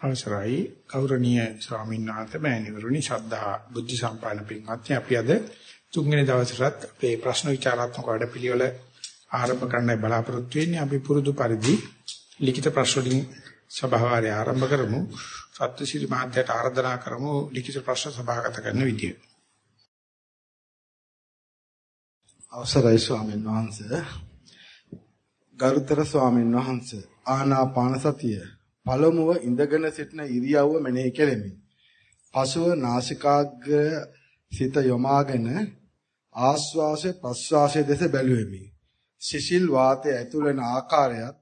අවසරයි. ගෞරවනීය ස්වාමීන් වහන්සේ මෑණිවරුනි ශ්‍රද්ධා බුද්ධ සම්පන්න පින්වත්නි අපි අද තුන්වෙනි දවසට අපේ ප්‍රශ්න විචාරාත්මක වැඩපිළිවෙල ආරම්භ කරන්නයි බලාපොරොත්තු වෙන්නේ. අපි පුරුදු පරිදි ලිඛිත ප්‍රශ්න වලින් සභාවාරය ආරම්භ කරමු. සත්‍යශීල මහත්තයාට ආරාධනා කරමු ලිඛිත ප්‍රශ්න සභාගත කරන විදිය. අවසරයි ස්වාමීන් වහන්සේ. ගරුතර ස්වාමීන් වහන්සේ ආනාපාන සතිය පළමුව ඉඳගෙන සිටින ඉරියව්ව මෙනෙහි කෙලෙමි. පසුව නාසිකාග්‍රය සිත යොමාගෙන ආශ්වාසය ප්‍රශ්වාසය දෙස බැලුවෙමි. සිසිල් වාතය ඇතුල් වෙන ආකාරයත්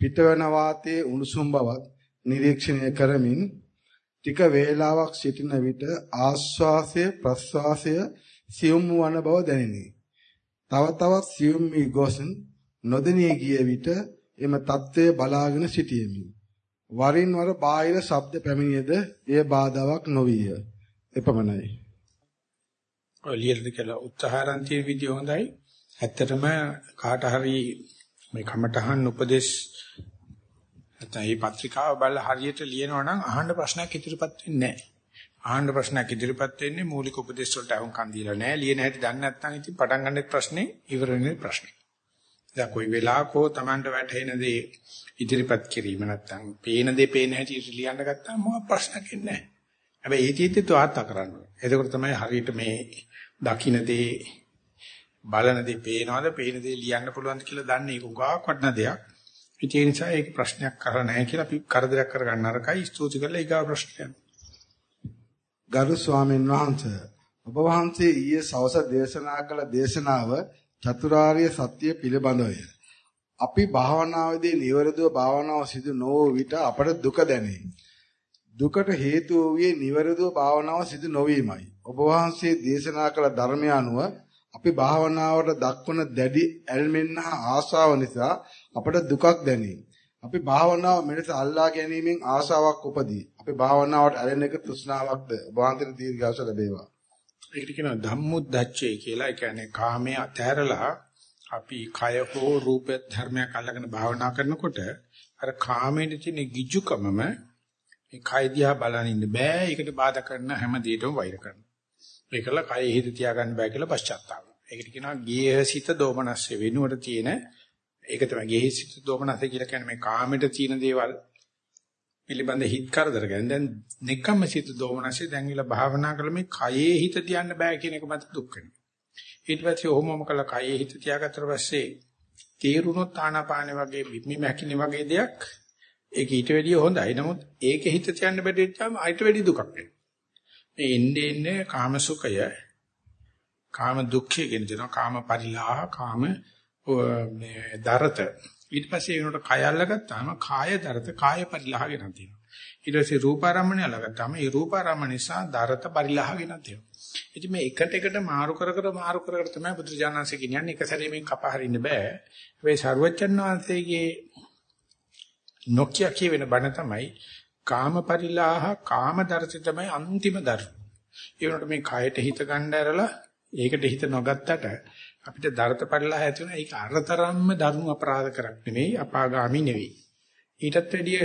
පිටවන වාතයේ උණුසුම් බවත් නිරීක්ෂණය කරමින් ටික වේලාවක් සිටින විට ආශ්වාසය ප්‍රශ්වාසය සියුම් වන බව දැනිනි. තව තවත් සියුම් වී ගොස් නොදෙනී ගිය විට එම தත්ත්වය බලාගෙන සිටියෙමි. වරින් වර බාහිර ශබ්ද පැමිණියද එය බාධාවක් නොවිය. එපමණයි. ඔය ලියලා කියලා උත්සාහරන් තියෙන විදිය හොඳයි. ඇත්තටම කාට හරි මේ කමටහන් උපදේශ නැත්නම් මේ පත්‍රිකාව බලලා හරියට ලියනවා නම් අහන්න ප්‍රශ්නයක් ඉදිරිපත් වෙන්නේ නැහැ. අහන්න ප්‍රශ්නයක් ඉදිරිපත් වෙන්නේ මූලික උපදේශ වලට අහුම්කම් දීලා නැහැ. ලියන හැටි දන්නේ නැත්නම් ඉතින් පටන් ගන්න ප්‍රශ්නේ ඉවර වෙන ප්‍රශ්නේ. දැන් කොයි වෙලාවක හෝ Tamanට වැටහෙන දේ ඉදිරිපත් කිරීම නැත්නම් පේන දේ පේන හැටි ලියන්න ගත්තාම මොකක් ප්‍රශ්නයක් නැහැ. හැබැයි ඒ තීත්‍ය තුආත්ත කරන්න ඕනේ. එතකොට තමයි හරියට මේ දකින්න දේ බලන දේ පේනවද පේන දේ ලියන්න පුළුවන්ද කියලා දන්නේ ඒක උගාවක් වටන දෙයක්. ඒ නිසා ඒක ප්‍රශ්නයක් කර නැහැ කියලා අපි කරදරයක් කරගන්න අරකයි ස්තුති කරලා ඊගා ප්‍රශ්නයක්. ගරු ස්වාමීන් වහන්සේ ඔබ වහන්සේ ඊයේ සවස දේශනා කළ දේශනාව චතුරාර්ය සත්‍ය පිළිබඳවය. අපි භාවනාවේදී නිවැරදිව භාවනාව සිදු නොවූ විට අපට දුක දැනේ. දුකට හේතු වූයේ නිවැරදිව භාවනාව සිදු නොවීමයි. ඔබ වහන්සේ දේශනා කළ ධර්මය අනුව අපි භාවනාවට දක්වන දැඩි ඇල්මෙන් හා ආශාව නිසා අපට දුකක් දැනේ. අපි භාවනාව මෙලෙස අල්ලා ගැනීමෙන් ආශාවක් උපදී. අපි භාවනාවට ඇලෙන එක තෘෂ්ණාවක්ද? භාන්තර දීර්ඝාස ලැබේවා. ඒකට කියනවා ධම්මුද්දච්චය කියලා. ඒ කියන්නේ කාමයේ අතහැරලා අපි කය හෝ රූප ධර්මයක් අල්ලගෙන භාවනා කරනකොට අර කාමයේ තියෙන ගිජුකමම මේ කය දිහා බලන් ඉන්න බෑ. ඒකට බාධා කරන හැම දෙයකම වෛර කරනවා. ඒකල කය හිත තියාගන්න බෑ කියලා පශ්චාත්තාප. ඒකට කියනවා ගේහසිත දෝමනස්සේ වෙනුවට තියෙන ඒක තමයි ගේහසිත දෝමනස්සේ කියලා කියන්නේ මේ කාමයට තියෙන දේවල් පිළිබඳ හිත කරදර ගැන දැන් නිකම්ම සිත දෝමනසේ දැන් විල භාවනා කළ මේ කයේ හිත තියන්න බෑ කියන එක මත දුක් වෙනවා. ඊට පස්සේ ඔහොමම කළා කයේ හිත තියාගත්තට පස්සේ තේරුණොත් ආනාපානෙ වගේ බිම්මි මැකිනි වගේ දෙයක් ඒක ඊට වැඩිය හොඳයි. නමුත් ඒක හිත තියන්න බැරි වෙච්චාම ඊට වැඩිය දුකක් වෙනවා. මේ එන්නේ එන්නේ කාම සුඛය කාම දුක්ඛය කියන දෙනවා කාම පරිලාහ කාම මේ දරත ඊට පස්සේ ඒනට කය අල්ලගත්තාම කාය දරත කාය පරිලාහ ගෙනත් තියෙනවා. ඊට පස්සේ රූපාරම්මණය අල්ලගත්තාම ඒ රූපාරම්ම නිසා දරත පරිලාහ ගෙනත් තියෙනවා. ඉතින් මේ එකට එකට මාරු කර කර මාරු කර කර තමයි බුදුජානන්සේ කියන්නේ එක සැරේ මේක කපා හරින්න බෑ. මේ ਸਰවචන් වහන්සේගේ නොකිය කියවෙන බණ තමයි කාම පරිලාහ කාම දර්ශය තමයි අන්තිම දර්ශ. ඒ වුණාට මේ කයට හිත ගන්න ඇරලා ඒකට හිත නොගත්තට අපිට දරත පරිලාහ ඇති වෙන ඒක අරතරම්ම දරුණු අපරාධ කරක් නෙමෙයි අපාගාමි නෙවෙයි. ඊටත් වැඩිය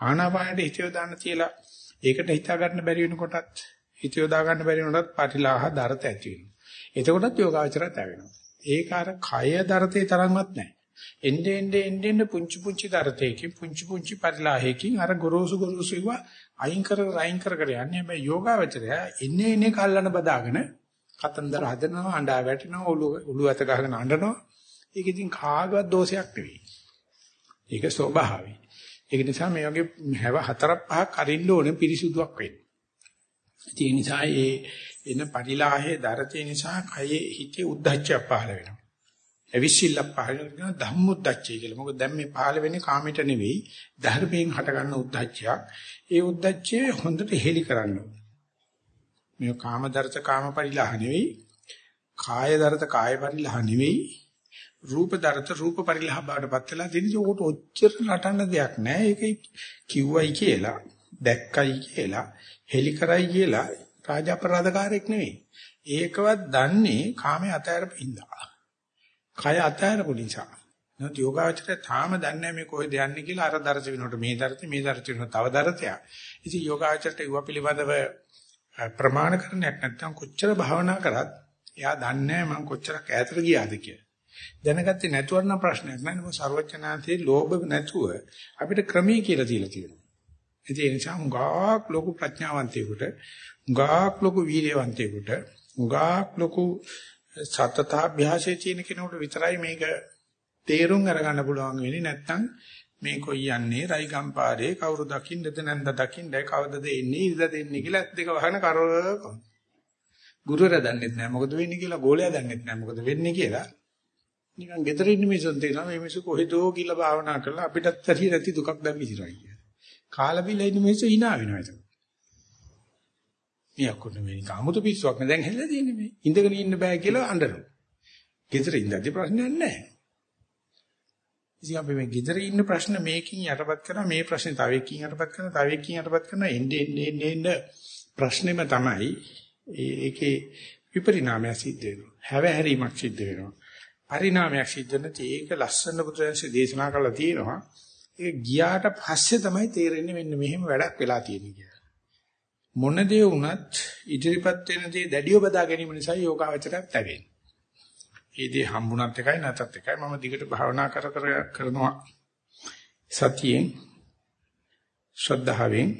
ආනාපානට හිත යොදාන්න තියලා ඒකට හිතා ගන්න බැරි වෙනකොටත් හිත යොදා ගන්න බැරි වුණත් පටිලාහ දරත ඇති වෙනවා. එතකොටත් යෝගාචරය තැවෙනවා. ඒක අර කය දරතේ තරම්වත් නැහැ. එnde ende ende ende පුංචි පුංචි දරතේකින් පුංචි පුංචි පරිලාහයකින් අර ගොරෝසු ගොරෝසු ඒවා අයින් කර කර අයින් කර කර යන්නේ හැබැයි යෝගාචරය එන්නේ එන්නේ කල්ලාන බදාගෙන කතන්දර හදනවා අඬා වැටෙනවා ඔළුව ඔළුව අත ගහගෙන අඬනවා ඒක ඉතින් කාගවත් දෝෂයක් නෙවෙයි ඒක ස්වභාවයි ඒක නිසා මේ වගේ හැව හතරක් පහක් අරින්න ඕනේ පිරිසුදුවක් වෙන්න ඒ නිසා ඒ එන පරිලාහයේ දරතේ නිසා කයේ හිතේ උද්දච්චය පහළ වෙනවා. අවිසිල්ල පහළ වෙනවා ධම්මොද්දච්චය කියලා. මොකද දැන් මේ පහළ වෙන්නේ කාමයට නෙවෙයි ධර්මයෙන් හටගන්න උද්දච්චයක්. ඒ උද්දච්චය හොඳට හෙලි කරන්න ඕනේ. මේ කාම දරත කාම පරිලාහ නෙවෙයි. කාය දරත කාය පරිලාහ නෙවෙයි. රූප දරත රූප පරිලාහ බාටපත් වෙලා දෙන්නේ උකට ඔච්චර නටන්න දෙයක් නැහැ. ඒක කිව්වයි කියලා දැක්කයි කියලා හෙලි කරයි කියලා රාජ අපරාධකාරයෙක් නෙවෙයි. ඒකවත් දන්නේ කාමයේ අතහැරපු ඉඳා. කය අතහැරපු නිසා. නමුත් යෝගාචරය තාම දන්නේ මේ කොහෙද යන්නේ කියලා අර දරස වෙනකොට මේ දරස මේ දරස වෙනකොට තව දරසයක්. ඉතින් යෝගාචරයට ඊව පිළිබඳව ප්‍රමාණකරණයක් නැත්නම් කොච්චර භාවනා කරත් එයා දන්නේ මම කොච්චරක් ඈතට ගියාද කියලා. දැනගත්තේ නැතුව නම් ප්‍රශ්නයක් නෑ. නේද සර්වඥාන්තේ ලෝභ නැතුව අපිට ක්‍රමයේ කියලා දීලා තියෙනවා. ඒ නිසා උගාක් ලොකු ප්‍රඥාවන්තයෙකුට උගාක් ලොකු වීර්යවන්තයෙකුට උගාක් ලොකු සතතාභ්‍යාසයේ තියෙන කෙනෙකුට විතරයි මේක තේරුම් අරගන්න පුළුවන් වෙන්නේ. නැත්නම් මේ කොයි යන්නේ? රයිගම්පාරේ කවුරු දකින්නද නැන්ද දකින්නද කවදද එන්නේ ඉඳ දෙන්නේ කියලා ඇත් දෙක වහන කරවකම් ගුරුවරයා දන්නෙත් නැහැ මොකද වෙන්නේ කියලා ගෝලයා දන්නෙත් නැහැ මොකද වෙන්නේ කියලා. නිකන් ගෙදර ඉන්න මිනිස්සුන් තේනවා මේ මිනිස්සු කොහෙදෝ කියලා භාවනා කරලා අපිටත් ඇති නැති දුකක් දැන් විසිරයි කියලා. කාලා බිලා ඉන්න මිනිස්සු hina වෙනවා ඒක. මේ අකුණ මේ කාමුතු පිස්සුවක් නේ දැන් හැදලා තියෙන්නේ මේ. ඉඳගෙන ඉන්න බෑ කියලා අඬනවා. ගෙදර ඉඳද්දි ප්‍රශ්නයක් නැහැ. ඉතින් අපි මේ ගෙදර ඉන්න ප්‍රශ්න මේකින් යටපත් කරා මේ ප්‍රශ්නේ තව එකකින් යටපත් කරනවා තව එකකින් යටපත් කරනවා එන්නේ එන්නේ එන්නේ ප්‍රශ්නෙම තමයි ඒකේ විපරිණාමය සිද්ධ වෙනවා. හැවහැරීමක් සිද්ධ වෙනවා. පරිණාමයක් සිද්ධ නැති ඒක ලස්සන බුදුරජාණන්සේ දේශනා කළා තියෙනවා. ඒක ගියාට පස්සේ තමයි තේරෙන්නේ මෙන්න මෙහෙම වැඩක් වෙලා තියෙන්නේ කියලා. මොන දේ වුණත් ඉදිරිපත් වෙන දේ දැඩිව බදා ගැනීම නිසා යෝගාවචරයක් තැවෙන්නේ. ඒ දේ හම්බුණත් එකයි නැතත් එකයි මම දිගට භාවනා කර කර කරනවා. සතියෙන් ශ්‍රද්ධාවෙන්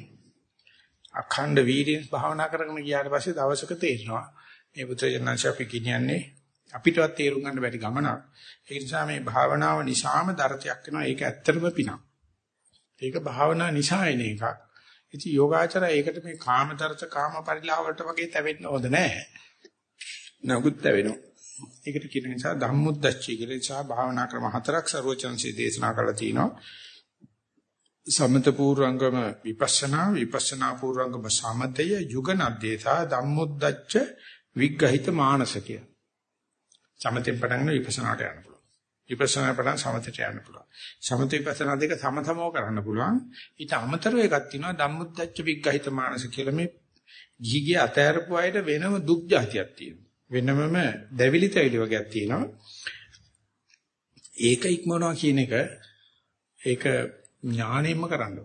අඛණ්ඩ වීර්යයෙන් භාවනා කරගෙන ගියාට පස්සේ දවසක තේරෙනවා මේ බුදුරජාණන් අපි කියන්නේ අපිටවත් තේරුම් ගන්න බැරි ගමනක්. ඒ නිසා මේ භාවනාව නිසාම දරතයක් වෙනවා. ඒක ඇත්තටම පිනක්. ඒක භාවනා නිසා එන එකක්. ඉතින් යෝගාචරය ඒකට මේ කාම දරත කාම පරිලාහ වලට වගේ තැවෙන්න හොඳ නැහැ. නගුත් තැවෙනවා. ඒකට කියන නිසා ධම්මුද්දච්චය කියලා නිසා භාවනා ක්‍රම හතරක් ਸਰවචන්සේ දේශනා කරලා තිනවා. සමත පූර්වංගම විපස්සනා විපස්සනා පූර්වංගම සමතය යුගනද්දේසා ධම්මුද්දච්ච විග්‍රහිත මානසකය. සමතෙන් පටන් ගන්න විපස්සනාට යන්න පුළුවන්. විපස්සනා පටන් සමතට යන්න පුළුවන්. සමත විපස්සනා දෙක සමතමව කරන්න පුළුවන්. ඊට අමතරව එකක් තියෙනවා ධම්මුද්දච්ච විග්‍රහිත මානස කියලා මේ ගිහිගේ අතෑරපු අයට වෙනම දුක් જાතියක් තියෙනවා. වෙනමම දැවිලි තැවිලි වගේක් තියෙනවා. ඒක ඉක්මනවා කියන එක ඒක ඥාණයෙන්ම කරන්න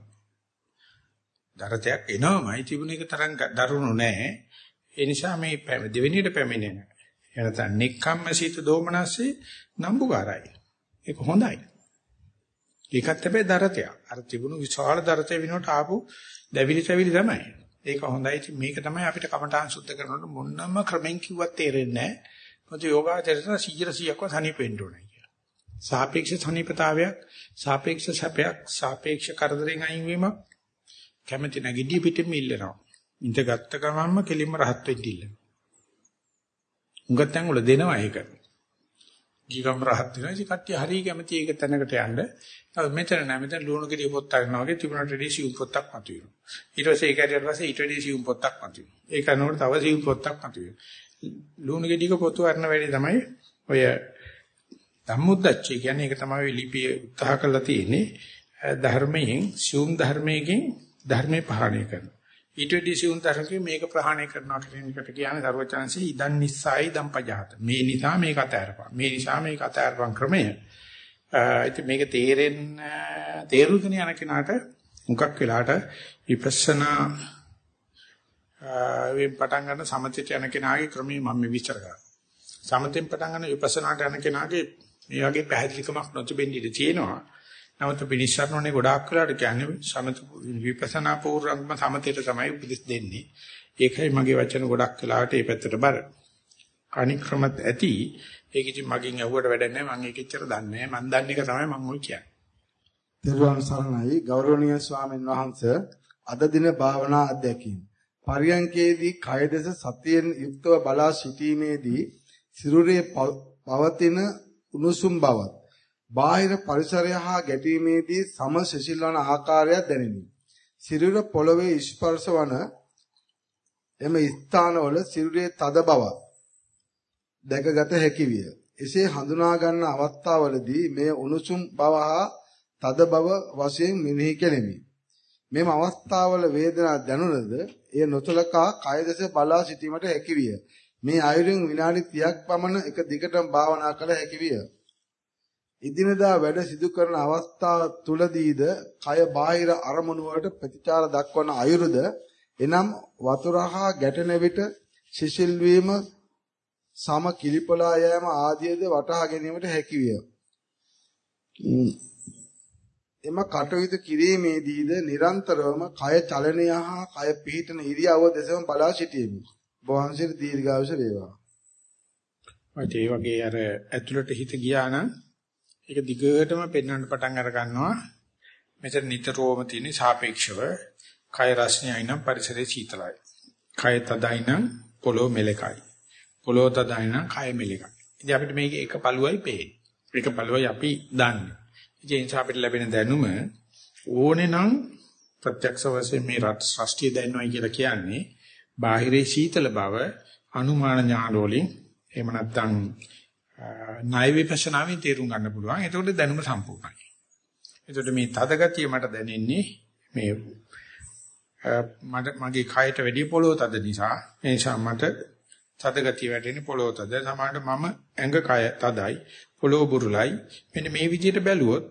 දරතයක් එනවමයි තිබුණ එක තරම් දරුණු නෑ. ඒ නිසා මේ දෙවෙනියට පැමිණෙන එනතන නික්කම්මසිත දෝමනස්සේ නම්බුකාරයි. ඒක හොඳයි. ඒකත් හැබැයි දරතයක්. අර තිබුණු විශාල දරතේ විනෝට ආපු දැවිලි තැවිලි තමයි. ඒක හොඳයි. මේක තමයි අපිට කමඨාන් සුද්ධ කරනකොට මොන්නම ක්‍රමෙන් කිව්වත් තේරෙන්නේ නැහැ. මොකද යෝගාචරයට 100%ක්ව සනීපෙන්න ඕනේ කියලා. සාපේක්ෂ සනීපතාවයක්, සාපේක්ෂ සැපයක්, සාපේක්ෂ කරදරෙන් අයින් වීමක් කැමැති නැගිඩි පිටින් ඉල්ලනවා. ඉඳගත්ත ගමන්ම කෙලින්ම රහත් වෙන්න ඉල්ලනවා. උඟතෙන් වල දෙනවා ඒක. ගිගම් රහත් වෙනවා. ඉතින් කට්ටිය හරිය කැමති ඒක තැනකට යන්න. මෙතන නෑ මෙතන ලුණු ගෙඩිය පොත් අරනවා වගේ තිබුණට රෙඩි සිව් පොත්තක් මතුවෙනවා. ඊට පස්සේ ඒක හරියට පස්සේ ඊට රෙඩි සිව් පොත්තක් මතුවෙනවා. ඒක නෝට තව සිව් පොත්තක් මතුවෙනවා. ලුණු ගෙඩියක පොතු අරන වෙලේ තමයි ඔය ධම්මුද්දච්චය කියන්නේ ඒක තමයි ලිපිය උත්සාහ කරලා තියෙන්නේ. ධර්මයෙන් සිවුම් ධර්මයෙන් ධර්මේ පහණය කරනවා. ඊට වෙඩි සිවුන් තරකේ මේක ප්‍රහාණය කරනවා කියන එකට කියන්නේ සර්වචනන්සේ ඉදන් නිස්සයි දම්පජාත. මේ නිසා මේක අතහැරපන්. මේ නිසා මේක අතහැරපන් ක්‍රමය. ඉතින් මේක තේරෙන්න තේරුගෙන යන කෙනාට මුගක් වෙලාට විපස්සනා වේ පටන් ගන්න සමථයට යන කෙනාගේ ක්‍රමය මම මේ විස්තර කරා. සමථෙන් පටන් ගන්න විපස්සනාට යන කෙනාගේ මේ වගේ පැහැදිලිකමක් නොතිබෙන්න ඉඩ තියෙනවා. නමුත් පිළිස්සරණෝනේ ගොඩාක් වෙලාට කියන්නේ සමත විපස්සනා පූර්වංගම සමතේට තමයි උපදෙස් දෙන්නේ. ඒකයි මගේ වචන ගොඩක් වෙලාවට මේ පැත්තට බර. අනික් ක්‍රමත් ඇති. ඒක ඉතින් මගෙන් ඇහුවට වැඩක් නැහැ. මම ඒක එච්චර දන්නේ නැහැ. මම දන්න එක තමයි මම ඔය කියන්නේ. දරුවන් සරණයි ගෞරවනීය ස්වාමීන් වහන්සේ අද දින භාවනා අධ්‍යක්ීම්. පරියංකේදී කය දෙස සතියෙන් යුක්තව බලා සිටීමේදී සිරුරේ පවතින උණුසුම් බවත් බාහිර පරිසරය හා ගැටීමේදී සම සිසිල්වන ආකාරයක් දැනිනි. සිරුර පොළවේ ස්පර්ශ වන එම ස්ථානවල සිරුරේ තද බව දැකගත හැකි විය. එසේ හඳුනා ගන්න අවස්ථාවලදී මේ උණුසුම් බව හා තද බව වශයෙන් මෙනෙහි කෙලෙමි. මෙම අවස්ථාවල වේදනා දැනුණද එය නොතලකා කය දෙස බලා සිටීමට හැකි විය. මේ ආයුරින් විනාඩි 30ක් පමණ එක දිගටම භාවනා කළ හැකි විය. ඉදිනදා වැඩ සිදු කරන අවස්ථා තුලදීද කය බාහිර අරමුණු වලට ප්‍රතිචාර දක්වන අයුරුද එනම් වතුර හා ගැටෙන විට සිසිල් වීම සම කිලිපලා යෑම ආදියද වටහා ගැනීමට හැකි විය. එම කටයුතු කිරීමේදීද නිරන්තරවම කය චලනය හා කය පිහිටන ඉරියව්ව දෙසම බලා සිටීමි. බොහන්සිර දීර්ඝායුෂ වේවා. ඒ වගේ අර ඇතුළට හිත ගියා නම් ඒක දිගටම පෙන්වන්න පටන් අර ගන්නවා. මෙතන නිතරම තියෙන සාපේක්ෂව කය රස්නියයි නම් පරිසරයේ සීතලයි. කය තදයි නම් පොළොව මෙලකයි. පොළොව තදයි නම් කය මෙලකයි. ඉතින් අපිට මේක එක පළුවයි පේන්නේ. එක පළුවයි අපි දන්නේ. ඒ නිසා අපිට ලැබෙන දැනුම ඕනේ නම් ප්‍රත්‍යක්ෂ වශයෙන් මේ රත් ශාස්ත්‍රීය දැනුමයි කියලා කියන්නේ බාහිරේ සීතල බව අනුමාන ඥාන වලින් එහෙම නැත්නම් ණය විපස්සනාවෙන් තේරුම් ගන්න පුළුවන්. එතකොට දැනුම සම්පූර්ණයි. එතකොට මේ තද ගතිය මට දැනෙන්නේ මේ මට මගේ කයට වැඩි පොළොව තද නිසා ඒ නිසා මට තද ගතිය වැටෙන්නේ පොළොව තද. සමහරට මම ඇඟ කය තදයි පොළොව බුරුලයි. මෙන්න මේ විදිහට බැලුවොත්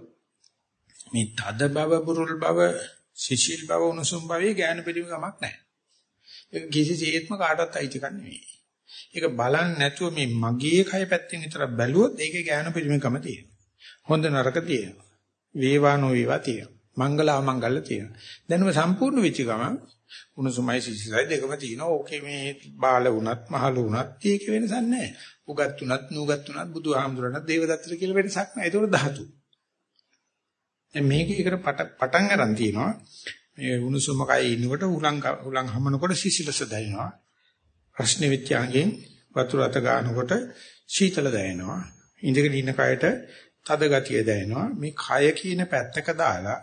මේ තද බව බුරුල් බව සිසිල් බව උණුසුම් බවේ ඥාන පිළිමකමක් නැහැ. ඒක කිසිසේත්ම කාටවත් අයිති කන්නේ නෙවෙයි. ඒක බලන්නේ නැතුව මේ මගේ කය පැත්තෙන් විතර බැලුවොත් ඒකේ ඥාන පිළිමකම තියෙනවා. හොඳ නරක තියෙනවා. වේවා නොවේවා තියෙනවා. මංගල අමංගල තියෙනවා. දැනුම සම්පූර්ණ වෙච්ච ගමන් උණුසුමයි සිසිලයි දෙකම තියෙනවා. ඕකේ මේ බාල වුණත් මහලු වුණත් ඒක වෙනසක් නැහැ. උගත් වුණත් නුගත් වුණත් බුදුහාමුදුරණත් දේවදත්තට කියලා වෙනසක් නැහැ. ඒක ධාතු. දැන් මේකේ එකට පටන් අරන් තියෙනවා. මේ උණුසුම කයි ඉන්නකොට උලං උලං හමනකොට සිසිලස දැනෙනවා. ප්‍රශ්න විත්‍යාගෙන් වතුර අත ගන්නකොට සීතල දැනෙනවා. ඉඳගෙන ඉන්න කයට තද ගතිය දැනෙනවා. මේ කය කියන පැත්තක දාලා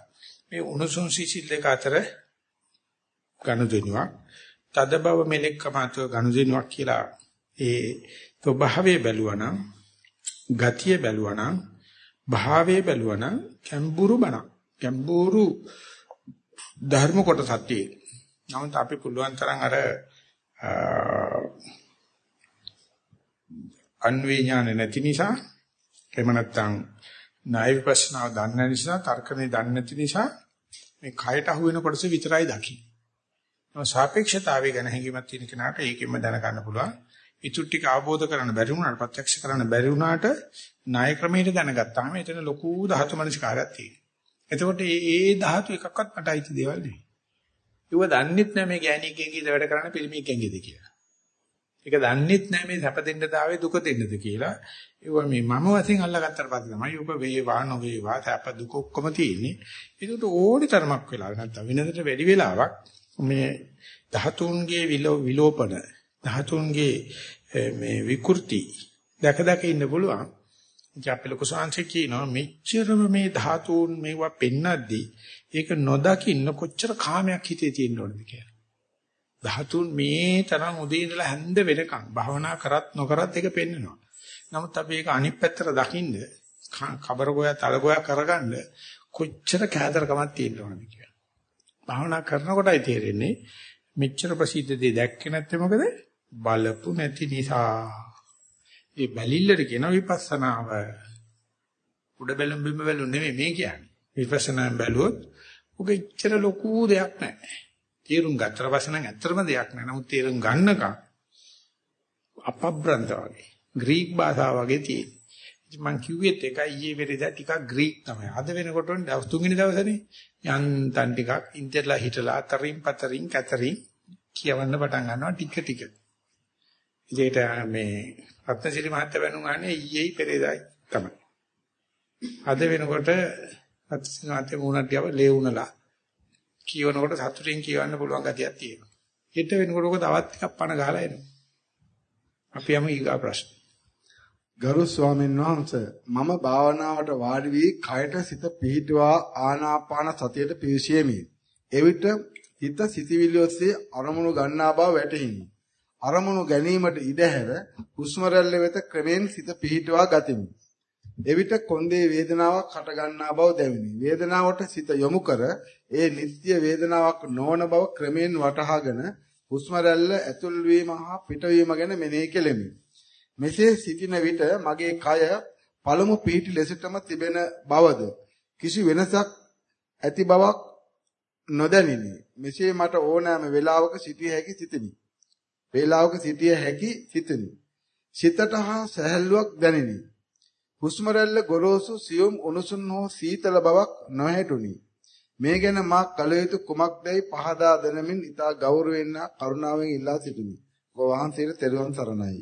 මේ උණුසුම් සිසිල් දෙක අතර ගනුදෙනුවක් තද බව මෙලෙක්කම අතර ගනුදෙනුවක් කියලා ඒ ස්වභාවය බැලුවනම් ගතිය බැලුවනම් භාවයේ බැලුවනම් කැම්බුරු බණක් කැම්බුරු ධර්ම කොටසක් තියෙනවා. නමුත් අපි පුළුවන් තරම් අර අන්වේ ඥාන නැති නිසා එහෙම නැත්නම් ණය විපස්සනා දන්න නිසා තර්කනේ දන්නේ නැති නිසා මේ කයට අහු වෙන කොටස විතරයි දකින්නේ. සාපේක්ෂතාවය ගැන හැඟීමක් තියෙන කෙනාට ඒකෙන්ම දැනගන්න පුළුවන්. ඊටු ටික අවබෝධ කරගන්න බැරි වුණාට ප්‍රත්‍යක්ෂ කරන්න බැරි වුණාට ණය ක්‍රමයට දැනගත්තාම එතන ලොකු ධාතු මනසිකාරයක් තියෙනවා. එතකොට මේ ඒ ධාතු එකක්වත් මට අයිති දේවල් නෙවෙයි. ඒව දන්නෙත් නැහැ මේ ගෑණියෙක්ගෙන් කීද වැඩ කරන්න පිළිමියෙක්ගෙන් කීද කියලා. ඒක දන්නෙත් නැහැ මේ සැප දෙන්න දාවේ දුක දෙන්නද කියලා. ඒව මේ මම වශයෙන් අල්ලගත්තට පස්සේ තමයි ඔබ වේවා නොවේවා සැප දුක ඔක්කොම තියෙන්නේ. ඒකට ඕනි තරමක් වෙලා නැත්තම් වෙනදට වැඩි වෙලාවක් මේ ධාතුන්ගේ විලෝපන ධාතුන්ගේ මේ විකෘති දැක දැක ඉන්න පුළුවන්. අපි ලොකු සංසි කියනවා මෙච්චරම මේ ධාතුන් මේවා පෙන්නද්දී ඒක නොදකින්න කොච්චර කාමයක් හිතේ තියෙන්න ඕනද කියලා. ධාතුන් මේ තරම් උදේ ඉඳලා හැන්ද වෙනකන් භවනා කරත් නොකරත් ඒක පෙන්නනවා. නමුත් අපි ඒක අනිත් පැත්තට දකින්න කබර ගෝයා තල ගෝයා කරගන්න කොච්චර කෑදරකමක් තියෙන්න ඕනද කියලා. භවනා කරනකොටයි තේරෙන්නේ මෙච්චර ප්‍රසිද්ධ දේ දැක්කේ නැත්te මොකද? බලපු නැති නිසා. ඒ බැලිල්ලට කියන විපස්සනාව. උඩ බැලුම් බිම බැලුම් නෙමෙයි මේ කියන්නේ. විපස්සනා බැලුවොත් ඔක ඉච්චර ලොකු දෙයක් නැහැ. තේරුම් ගත්තට පස්සේ නම් ඇත්තම දෙයක් නැහැ. නමුත් තේරුම් ගන්නකම් අපබ්‍රන්ත වගේ ග්‍රීක භාෂාව වගේ තියෙන. ඉතින් මං කිව්වෙත් එකයි ඊයේ වෙරේදා ටිකක් ග්‍රීක තමයි. අද වෙනකොට දවස් තුන්වෙනි දවසනේ යන්තම් ටිකක් ඉන්ටර්ලා හිටලා අතරින් පතරින් කතරින් කියවන්න පටන් ගන්නවා ටික ටික. ඉතින් මේ රත්නසිරි මහත්තයා වෙනුම් ගන්නේ ඊයේ පෙරේදායි තමයි. අද වෙනකොට රත්නසිරි මහත්තයා මූණක් දිහා ලේ උනලා කියවනකොට සතුටින් කියවන්න පුළුවන් ගතියක් තියෙනවා. හෙට වෙනකොට ඔක තවත් ටිකක් පණ ගහලා එනවා. අපි යමු ඊගා ප්‍රශ්න. ගරු ස්වාමීන් වහන්සේ මම භාවනාවට වාඩි වී කයට සිත පිහිටුවා ආනාපාන සතියට පිවිසීමි. එවිට හිත සිතිවිලි ඔස්සේ අරමුණු ගන්නා බව වැටහිනි. අරමුණු ගැනීමට ඉඩ හැර හුස්ම රැල්ල වෙත ක්‍රමෙන් සිත පිහිටුවා ගතිමි. එවිට කොන්දේ වේදනාවක් හට ගන්නා බව දැවිනි. වේදනාවට සිත යොමු කර ඒ නිත්‍ය වේදනාවක් නොවන බව ක්‍රමෙන් වටහාගෙන හුස්ම රැල්ල ඇතුල් වීම හා පිටවීම ගැන මෙනෙහි කෙලෙමි. මෙසේ සිටින විට මගේ කය පළමු පිහිටි ලෙසටම තිබෙන බවද කිසි වෙනසක් ඇති බවක් නොදැනිනි. මෙසේ මට ඕනෑම වේලාවක සිටිය හැකි සිටිනි. වේලාවක සිටිය හැකි සිටිනි. සිතට හා සැහැල්ලුවක් දැනිනි. හුස්ම රැල්ල ගොරෝසු සියුම් උණුසුම් හෝ සීතල බවක් නොහැටුනි. මේ ගැන මා කල යුතු කුමක්දයි පහදා දෙනමින් ඉතා ගෞරවයෙන් කරුණාවෙන් ඉල්ලා සිටිමි. ඔබ වහන්සේට තෙරුවන් සරණයි.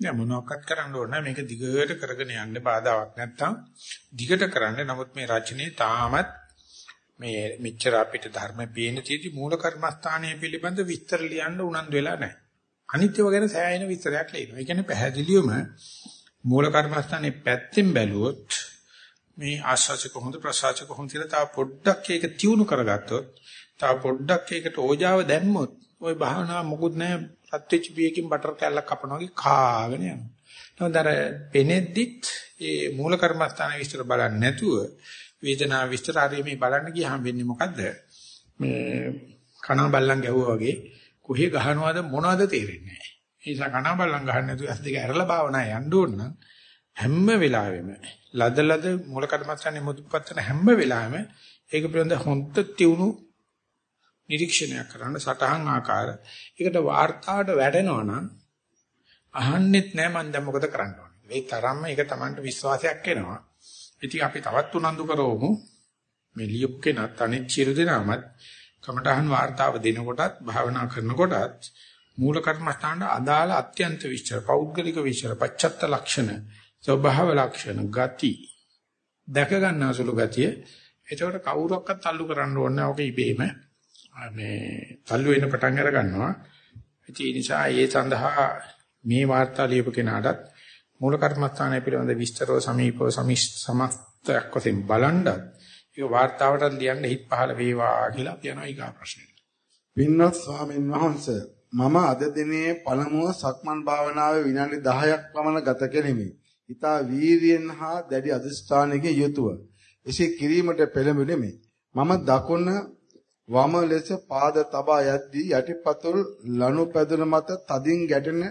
නෑ මොනවාක්වත් කරන්න ඕන නෑ මේක දිගට කරගෙන යන්න බාධාවක් නැත්තම් දිගට කරන්න නමුත් මේ රචනයේ තාමත් මේ මෙච්චර අපිට ධර්ම පේන තියෙදි මූල කර්මස්ථානයේ පිළිබඳ විස්තර ලියන්න උනන්දු වෙලා නැහැ. අනිත්‍යව ගැන සෑහෙන විස්තරයක් ලියනවා. ඒ කියන්නේ පැහැදිලිවම මූල කර්මස්ථානයේ පැත්තෙන් බැලුවොත් මේ ආශාස කොහොමද ප්‍රසආස කොහොමද කියලා තව පොඩ්ඩක් ඒක තියුණු කරගත්තොත් තව පොඩ්ඩක් ඒකට ඕජාව දැම්මොත් ওই භාවනාව මොකුත් නැහැ රත් වෙච්ච බියකින් බටර් කෑල්ලක් කපනවා වගේ කාගෙන යනවා. නමුත් අර පෙනෙද්දිත් ඒ මූල කර්මස්ථාන විස්තර බලන්නේ නැතුව වේදනාව විස්තර හරිය මේ බලන්න ගියාම වෙන්නේ මොකද්ද? මේ කණා බල්ලන් ගැහුවා වගේ කොහේ ගහනවද මොනවද තේරෙන්නේ නැහැ. ඒ නිසා කණා බල්ලන් ගහන්න නැතුව ඇස් දෙක ඇරලා භාවනා යන්න ඕන නම් හැම වෙලාවෙම ලද ලද මූල කර්මස්ථානේ මුදුපත් වෙන හැම වෙලාවෙම ඒක පිළිබඳ හොන්ත තියුණු නිරීක්ෂණයක් කරන්න සටහන් ආකාර. ඒකට වාර්තාවට වැටෙනවා නම් අහන්නෙත් නෑ මම දැන් මොකද කරන්න ඕනේ. මේ තරම්ම ඒක Tamanට විශ්වාසයක් එනවා. ඉතින් අපි තවත් උනන්දු කරවමු. මේ ලියුප් කෙනත් අනිත් සියලු දෙනාමත් කමඨහන් වාර්තාව දෙනකොටත් භාවනා කරනකොටත් මූල කර්මස්ථානට අදාළ අත්‍යන්ත විස්තර පෞද්ගලික විස්තර පච්චත්ත ලක්ෂණ ස්වභාව ලක්ෂණ ගති දැක ගන්නසුළු ගතිය එතකොට කවුරක්වත් අල්ලු කරන්න ඕනේ නැහැ. ඔක ඉබේම මේ තල්ලු වෙන පටන් අර ගන්නවා. ඒ නිසා ඒ සඳහා මේ වාර්තා ලියපු කෙනාටත් මූල කර්මස්ථානය පිළිබඳ විස්තරව සමීපව සමස්තයක් වශයෙන් බලනද ඒක වාර්තාවට ලියන්න හිත් පහළ වේවා කියලා කියනවා ඊගා ප්‍රශ්නෙට. පින්වත් ස්වාමීන් වහන්සේ මම අද දිනේ පළමුව සක්මන් භාවනාවේ විනාඩි 10ක් පමණ ගත කෙලිමි. ඊතා වීරියෙන් හා දැඩි අධිෂ්ඨානයකින් යුතුව එසේ කිරීමට පෙළඹෙමි. මම දකුණ වම ලෙස පාද තබා යද්දී යටිපතුල් ලනු පැදුර මත තදින් ගැටෙන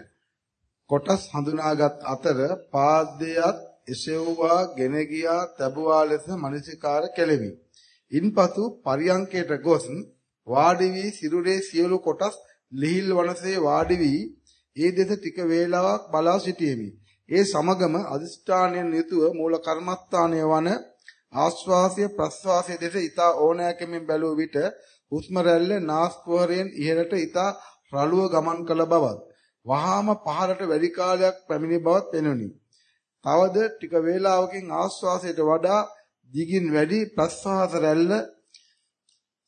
කොටස් හඳුනාගත් අතර පාදයට එසෙව්වා ගෙන ගියා තබුවා ලෙස මනසිකාර කෙලෙමි. ඉන්පසු පරියංකයට ගොස් වාඩි වී සිරුරේ සියලු කොටස් ලිහිල් වනසේ වාඩි වී ඒ දෙස ටික වේලාවක් බලා සිටියෙමි. ඒ සමගම අදිෂ්ඨානයෙන් යුතුව මූල කර්මස්ථානය වන ආශ්වාසය ප්‍රශ්වාසය දෙස ඊතා ඕනෑකමින් බැලුව විට හුස්ම රැල්ල නාස්කුහරයෙන් ඉහළට ඊතා රළුව ගමන් කළ බවත් වහාම පහළට වැඩි කාලයක් පැමිණි බවත් පෙනුනි. තවද ටික වේලාවකින් ආශ්වාසයට වඩා දිගින් වැඩි ප්‍රශ්වාස රැල්ල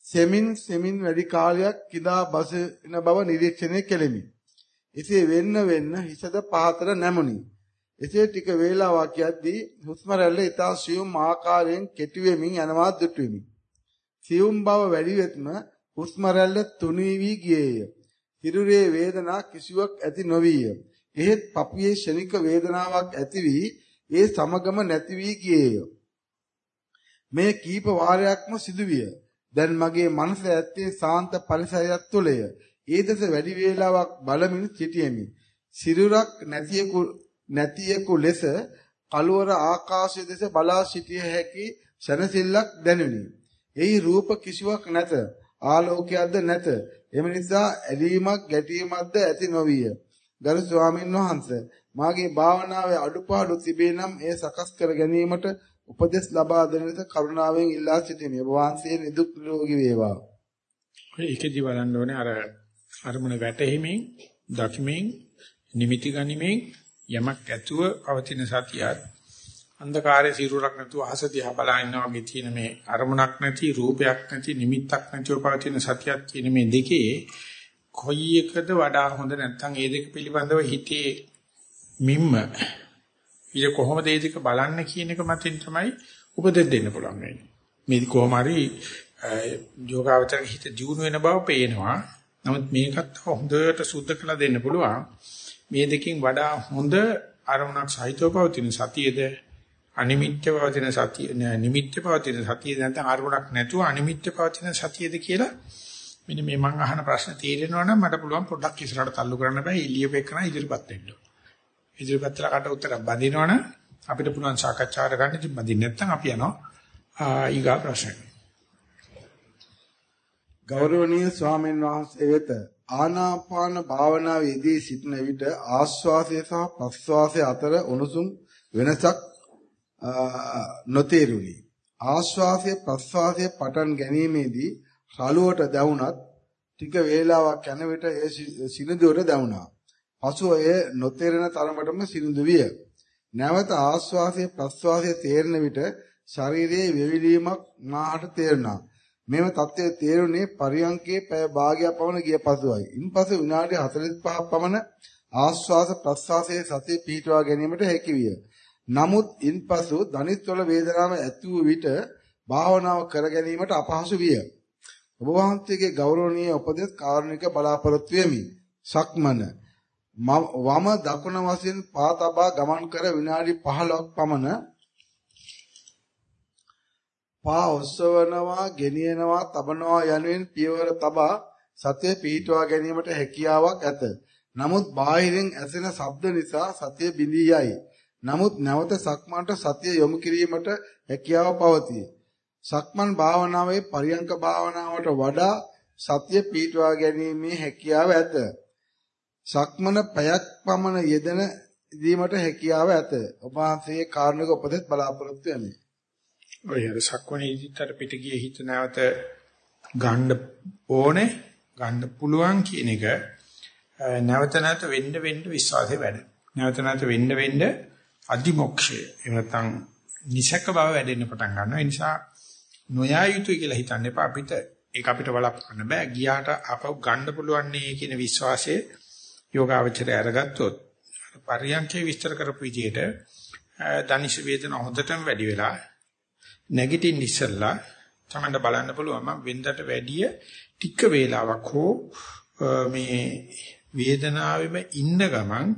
සෙමින් සෙමින් වැඩි කාලයක් කිදා බසින බව නිරීක්ෂණය කෙලෙමි. එසේ වෙන්න වෙන්න හිසද පහතට නැමුනි. එසේ ටික වේලාවක් යද්දී හුස්ම රැල්ල ඊතා සියුම් ආකාරයෙන් කෙටි වෙමින් යනවා දුටුවෙමි. සියුම් බව වැඩි වෙත්ම හුස්ම රැල්ල තුනී වී ගියේය. හිරුරේ වේදනා කිසිවක් ඇති නොවිය. එහෙත් පපුවේ ශනික වේදනාවක් ඇති වී ඒ සමගම නැති වී ගියේය. මේ කීප වාරයක්ම සිදුවිය. දැන් මගේ මනස ඇත්තේ සාන්ත පරිසරයක් තුලය. ඒ දෙස වැඩි වේලාවක් බලමින් සිටියෙමි. සිරුරක් නැතියෙකු නැතියෙකු ලෙස කළුවර ආකාශය දෙස බලා සිටිය හැකි සනසිල්ලක් දැනුනි. එහි රූප කිසිවක් නැත. ආලෝකයක්ද නැත. එම නිසා ඇලීමක් ගැටීමක්ද ඇති නොවිය. ගරු ස්වාමීන් වහන්සේ මාගේ භාවනාවේ අඩුපාඩු තිබේ නම් ඒ සකස් කර ගැනීමට උපදෙස් ලබා දෙන ලෙස කරුණාවෙන් ඉල්ලා සිටිමි. ඔබ වහන්සේ නිදුක් නිරෝගී වේවා. ඒකෙදි බලන්න ඕනේ අර අරමුණ වැටෙමින්, දකිමින්, නිමිති ගනිමින් යමක් ඇතුව පවතින සතියත් අන්ධකාරයේ සිරුරක් නැතුව අහස දිහා බලා ඉන්නා වගේ තියෙන මේ අරමුණක් නැති රූපයක් නැති නිමිත්තක් නැතිව පවතින සතියක් කියන මේ දෙකේ කොයි එකද වඩා හොඳ නැත්නම් ඒ දෙක පිළිබඳව හිතේ මිම්ම? ඊට කොහොමද ඒ දෙක බලන්න කියන එක මතින් තමයි උපදෙස් දෙන්න පුළුවන් වෙන්නේ. මේ කොහොම හරි යෝගාවචර හිත දියුණු වෙන බව පේනවා. නමුත් මේකත් හොඳට සුද්ධ කරලා දෙන්න පුළුවන්. මේ දෙකෙන් වඩා හොඳ අරමුණක් සහිතව පවතින සතියේද? අනිමිත්‍ය පවතින සතිය නිමිත්‍ය පවතින සතිය නැත්නම් අරමුණක් නැතුව අනිමිත්‍ය පවතින සතියද කියලා මෙන්න මේ මම අහන ප්‍රශ්න තේරෙනවා නම් මට පුළුවන් පොඩ්ඩක් ඉස්සරහට තල්ලු කරන්න බෑ ඉලියපෙකන ඉදිරිපත් වෙන්න. ඉදිරිපත් කරලා කට උත්තර බඳිනවනම් අපිට පුළුවන් සාකච්ඡාවට ගන්න ඉතින් මදින් නැත්නම් අපි යනවා ඊගා ප්‍රශ්න. ගෞරවනීය ස්වාමීන් වහන්සේ වෙත ආනාපාන භාවනාවේදී සිටින විට ආශ්වාසය සහ ප්‍රශ්වාසය අතර උණුසුම් වෙනසක් නොතේරුණි. ආශ්වාසය ප්‍රශ්වාසය පටන් ගැනීමේදී රළුවට දැවුනත් ටික වේලාවක් යන විට ඒ සිනිඳුවට දැවුනා. පසුව එය නොතේරෙන තරමටම සිනිඳු විය. නැවත ආශ්වාසය ප්‍රශ්වාසය තේරෙන විට ශරීරයේ වෙවිලීමක් මාහට තේරුණා. මෙම தත්ත්වය තේරුණේ පරියංකේ පැය භාගයක් පමණ ගිය පසුයි. ඉන්පසු විනාඩි 45ක් පමණ ආශ්වාස ප්‍රශ්වාසයේ සතිය පිහිටුවා ගැනීමට හැකි විය. නමුත් ඉන්පසු දනිත්වල වේදනාව ඇති වූ විට භාවනාව කර ගැනීමට අපහසු විය. ඔබ වහන්සේගේ ගෞරවනීය උපදෙස් කාරුණික බලාපොරොත්තු වෙමි. සක්මන වම දකුණ වශයෙන් පා තබා ගමන් කර විනාඩි 15ක් පමණ පා ඔසවනවා, ගෙනියනවා, තබනවා යනුවෙන් පියවර තබා සතිය පිහිටුවා ගැනීමට හැකියාවක් ඇත. නමුත් බාහිරින් ඇසෙන ශබ්ද නිසා සතිය බිඳී යයි. නමුත් නැවත සක්මන්ට සතිය යොමු කිරීමට හැකියාව පවතී. සක්මන් භාවනාවේ පරියංක භාවනාවට වඩා සතිය පිහිටුවා ගැනීමේ හැකියාව ඇත. සක්මන පැයක් පමණ යෙදෙන දීමට හැකියාව ඇත. ඔබ වහන්සේගේ කාරුණික උපදෙස් බලාපොරොත්තු වෙමි. ඔය අර සක්වණේදිතර පිට ගියේ හිත නැවත ගන්න ඕනේ ගන්න පුළුවන් කියන එක නැවත නැවත වෙන්න වෙන්න විශ්වාසය වැඩ. නැවත නැවත වෙන්න වෙන්න අදිමොක්ෂය. එහෙම නැත්නම් නිසක බව වැඩෙන්න පටන් ගන්නවා. ඒ නිසා නොයා යුතුයි කියලා හිතන්න එපා අපිට ඒක අපිට වළක්වන්න බෑ. ගියාට අපව ගන්න පුළුවන් නේ කියන විශ්වාසයේ යෝගාවචරය අරගත්තොත් පරියන්කේ විස්තර කරපු විදිහට දනිෂ වේදන හොඳටම වැඩි වෙලා නැගිටින්න ඉස්සෙල්ලා තමයි බලන්න පුළුවන් මම වෙනදට වැඩිය ටික වේලාවක් හෝ මේ වේදනාවෙම ඉන්න ගමන්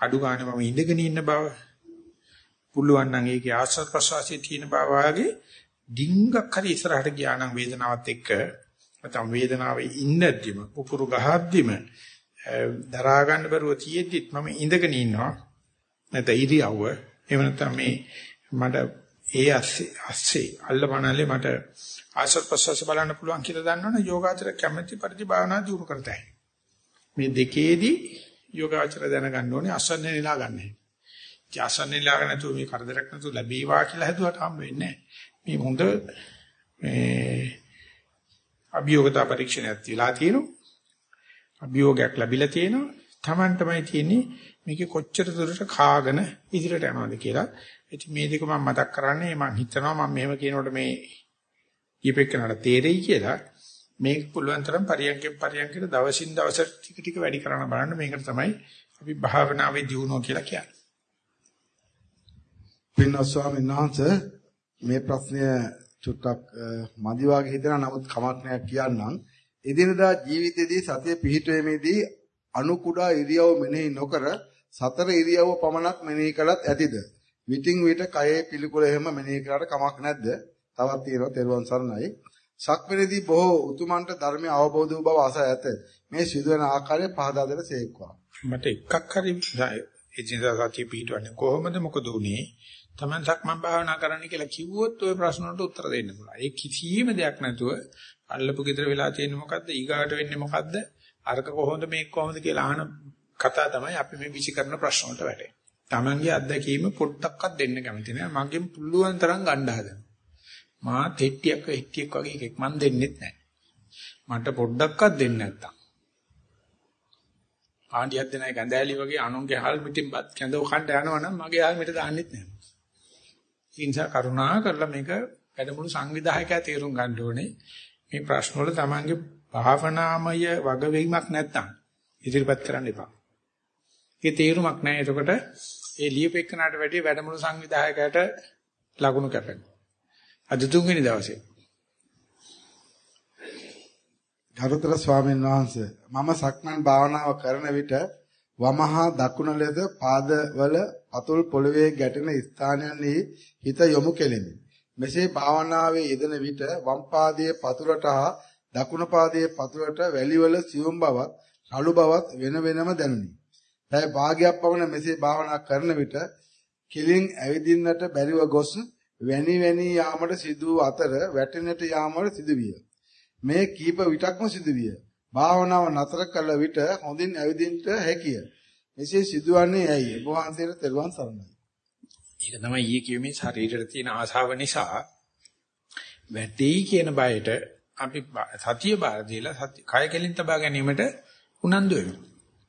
අඩු ගන්න මම ඉඳගෙන ඉන්න බව පුළුවන් නම් ඒකේ ආස්වාද ප්‍රසවාසයේ තියෙන බව වගේ ඩිංගක් හරි ඉස්සරහට ගියා නම් වේදනාවත් එක්ක නැත්නම් වේදනාවේ ඉන්නද්දිම උපුරු ගහද්දිම දරා ගන්න බැරුව තියෙද්දිත් මම ඉඳගෙන ඉන්නවා නැත්නම් ඉරියව්ව එහෙම නැත්නම් මේ මට ඒ ඇස්සේ ඇස්සේ අල්ලපනල්ලේ මට ආසත් ප්‍රසවාස බලන්න පුළුවන් කියලා දන්නවනේ යෝගාචර කැමැති පරිදි භාවනා දියුණු කරතයි. මේ දෙකේදී යෝගාචර දැනගන්න ඕනේ අසන්නේ නෙලා ගන්න. ඒ අසන්නේ නෙලා ගන්න නැතුව මේ කරදරයක් නැතුව ලැබීවා කියලා හිතුවට හම් වෙන්නේ මේ හොඳ මේ අභියෝගතා පරීක්ෂණයක් තියලා තියෙනවා. අභියෝගයක් ලැබිලා තියෙනවා. Taman තමයි තියෙන්නේ මේකේ කොච්චර දුරට කාගෙන ඉදිරියට යනවද කියලා. ඉතින් මේ දෙක මම මතක් කරන්නේ මම හිතනවා මම මෙහෙම කියනකොට මේ ඊපෙකනට තේරෙයි කියලා. මේක පුළුවන් තරම් පරියන්කෙන් පරියන්කට දවසින් දවස ටික ටික වැඩි කරන්න බලන්න මේකට තමයි අපි භාවනාවේ දියුණුව කියලා කියන්නේ. පින්වත් ස්වාමීන් වහන්සේ මේ ප්‍රශ්නය චුට්ටක් මදි වාගේ හිතෙනවා නමුත් කමක් නෑ කියන්නම්. එදිනදා ජීවිතයේදී සතිය පිහිටීමේදී අනු කුඩා ඉරියව් මෙනෙහි නොකර සතර ඉරියව් පමණක් මෙනෙහි කළත් ඇතිද? විтин විට කයේ පිළිකුල එහෙම මෙනෙහි කරාට කමක් නැද්ද? තවත් තියෙනවා තෙරුවන් සරණයි. සක්මණේදී බොහෝ උතුමන්ට ධර්මය අවබෝධ වූ බව අසා ඇත. මේ සිදුවන ආකාරය පහදා දෙන සේක්වා. මට එකක් හරි එදිනදා සතිය පිහිටවන්නේ කොහොමද මොකද උනේ? Taman සක්මන් භාවනා කරන්න කියලා කිව්වොත් ওই ප්‍රශ්න වලට උත්තර දෙන්න පුළුවන්. ඒ කිසිම දෙයක් නැතුව අල්ලපු ගෙදර වෙලා තියෙන්නේ මොකද්ද? ඊගාට වෙන්නේ මොකද්ද? අරක කොහොමද මේක කොහොමද කියලා අහන කතා තමයි අපි මේ විසි කරන ප්‍රශ්න වලට වැටෙන්නේ. Tamange අත්දැකීම පොඩ්ඩක්වත් දෙන්න කැමති නෑ. මගෙන් පුළුවන් තරම් ගන්න හදනවා. මා තෙට්ටියක් හෙට්ටියක් වගේ එකෙක් මන් දෙන්නෙත් නෑ. මට පොඩ්ඩක්වත් දෙන්නේ නැත්තම්. ආණ්ඩියක් දෙනයි ගඳෑලි වගේ අනුන්ගේ හල් මිටින් බත් කැඳව කණ්ඩ යනවනම් මගේ හල් මිට දාන්නෙත් නෑ. ඒ නිසා කරුණා කරලා මේක වැඩමුළු සංවිධායකයා තේරුම් ගන්න ඕනේ. මේ ප්‍රශ්න වල Tamange භාවනාමය වගවීමක් නැත්තම් ඉදිරිපත් කරන්න එපා. ඒ තේරුමක් නැහැ. එතකොට ඒ ලියපෙන්නට වැඩි වැඩමුළු සංවිධායකයට ලකුණු කැපෙනවා. අද තුන්වෙනි දවසේ. ගරුතර ස්වාමීන් වහන්සේ මම සක්මන් භාවනාව කරන විට වමහා දකුණ ලෙස පාදවල අතුල් පොළවේ ගැටෙන ස්ථානයන්හි හිත යොමු කෙලෙමි. මෙසේ භාවනාවේ යෙදෙන විට වම් පාදයේ පතුලට හා දකුණු පාදයේ පතුලට වැලිවල සියුම් බවත් රළු බවත් වෙන වෙනම දැනුනි. පැය භාගයක් පමණ මෙසේ භාවනා කරන විට කෙලින් ඇවිදින්නට බැරිව ගොස් වැනි වැනි යාමට සිදු අතර වැටෙනට යාමට සිදුවිය. මේ කීප විටක්ම සිදුවිය. භාවනාව නතර කළ විට හොඳින් ඇවිදින්නට හැකිය. මෙසේ සිදුවන්නේ ඇයි? ඔබ වහන්සේට තෙරුවන් සරණයි. ඒක තමයි ඊයේ කියුමේ ශරීරයට තියෙන ආශාව නිසා වැටෙයි කියන බයට අපි සතිය බාර දීලා සති කය කෙලින් තබා ගැනීමට උනන්දු වෙනවා.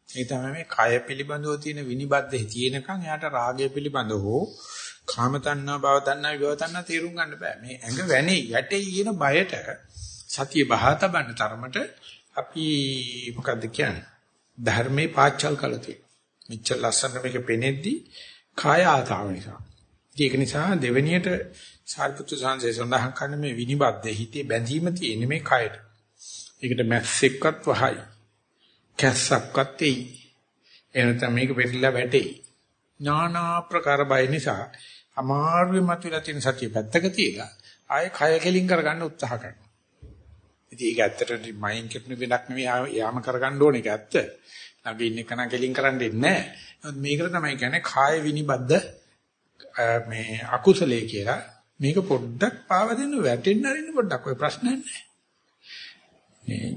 ඒ තමයි මේ කය පිළිබඳව තියෙන විනිබද්ධේ තියෙනකන් එයාට රාගය පිළිබඳව හෝ කාම තණ්හා භව තණ්හා විභව තණ්හා තේරුම් ගන්න බෑ. මේ ඇඟ වැනේ යටේ කියන බයට සතිය බහා තබන්න තරමට අපි මොකද්ද කියන්නේ? ධර්මේ පාච්චල් කළා තියෙනවා. මෙච්චර ලස්සන මේක පෙනෙද්දී කාය ආතාව නිසා. ඒක නිසා දෙවෙනියට සාරිපුත්‍ර සංසේ සඳහන් කරන මේ විනිබද්ධ හිතේ බැඳීම තියෙන මේ කයට. ඒකට මැස්සෙක්වත් වහයි. කැස්සක්වත් එයි. එනතම මේක පිළිලා වැටෙයි. නානා ප්‍රකාර බය නිසා අමාරුවේ මතුවලා තියෙන සතිය පැත්තක තියලා ආයේ කය කෙලින් කරගන්න උත්සාහ කරනවා. ඉතින් ඒක ඇත්තට මයින් කෙප්න වෙලක් නෙවෙයි යාම කරගන්න ඕනේ ඒක ඇත්ත. ළඟ ඉන්න කෙනා කෙලින් කරන්න දෙන්නේ නැහැ. මේකට තමයි කියන්නේ කාය විනිබද්ධ මේ අකුසලයේ කියලා මේක පොඩ්ඩක් පාව දෙන්න වැටෙන්න අරින්න පොඩ්ඩක් ඔය ප්‍රශ්නයක් නැහැ. මේ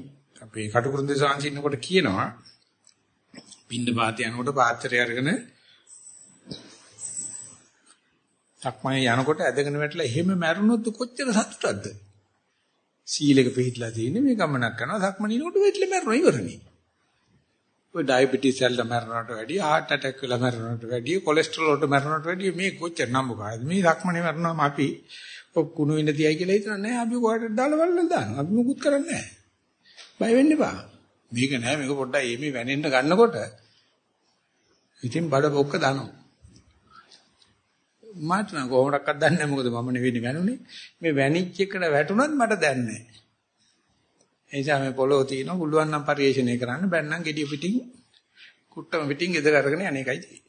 අපේ කටුකුරුන්දේ සාංශින්නකොට කියනවා පින්ඳ පාත යනකොට පාත්‍රය අරගෙන සක්මනේ යනකොට ඇදගෙන වැටලා එහෙම මැරුණොත් කොච්චර සතුටක්ද? සීලෙක පිළිట్లా තියෙන්නේ මේ ගමනක් කරනවා සක්මනේනකොට වැටලා මැරෙනවා ඉවරනේ. ඔය ඩයබටිස් වලට මැරෙනවට වැඩිය heart attack වල මැරෙනවට වැඩිය කොලෙස්ටරෝල් වලට මැරෙනවට වැඩිය මේ කොච්චර නම්බුකාරද මේ සක්මනේ මැරෙනවා අපි ඔක් කුණු වෙන්න තියයි කියලා හිතන නෑ අපි කොහටද දාලා වල්ලා දානවා අපි මුකුත් කරන්නේ නෑ බය වෙන්න එපා. මේක නෑ. මේක පොඩ්ඩක් එමේ වැනෙන්න ගන්නකොට ඉතින් බඩ බොක්ක දානවා. මට නම් කොහොමඩක්වත් දන්නේ නැහැ මොකද මම නෙවෙයි වැනුනේ. මේ වැනිච්ච එකට වැටුණත් මට දැනන්නේ නැහැ ඒ නිසා මේ පොළොව තියෙනවා පුළුවන් නම් පරිේශණය කරන්න බැන්නම් gediy පිටින් කුට්ටම පිටින් ඉඳ කරගෙන අනේකයි තියෙන්නේ.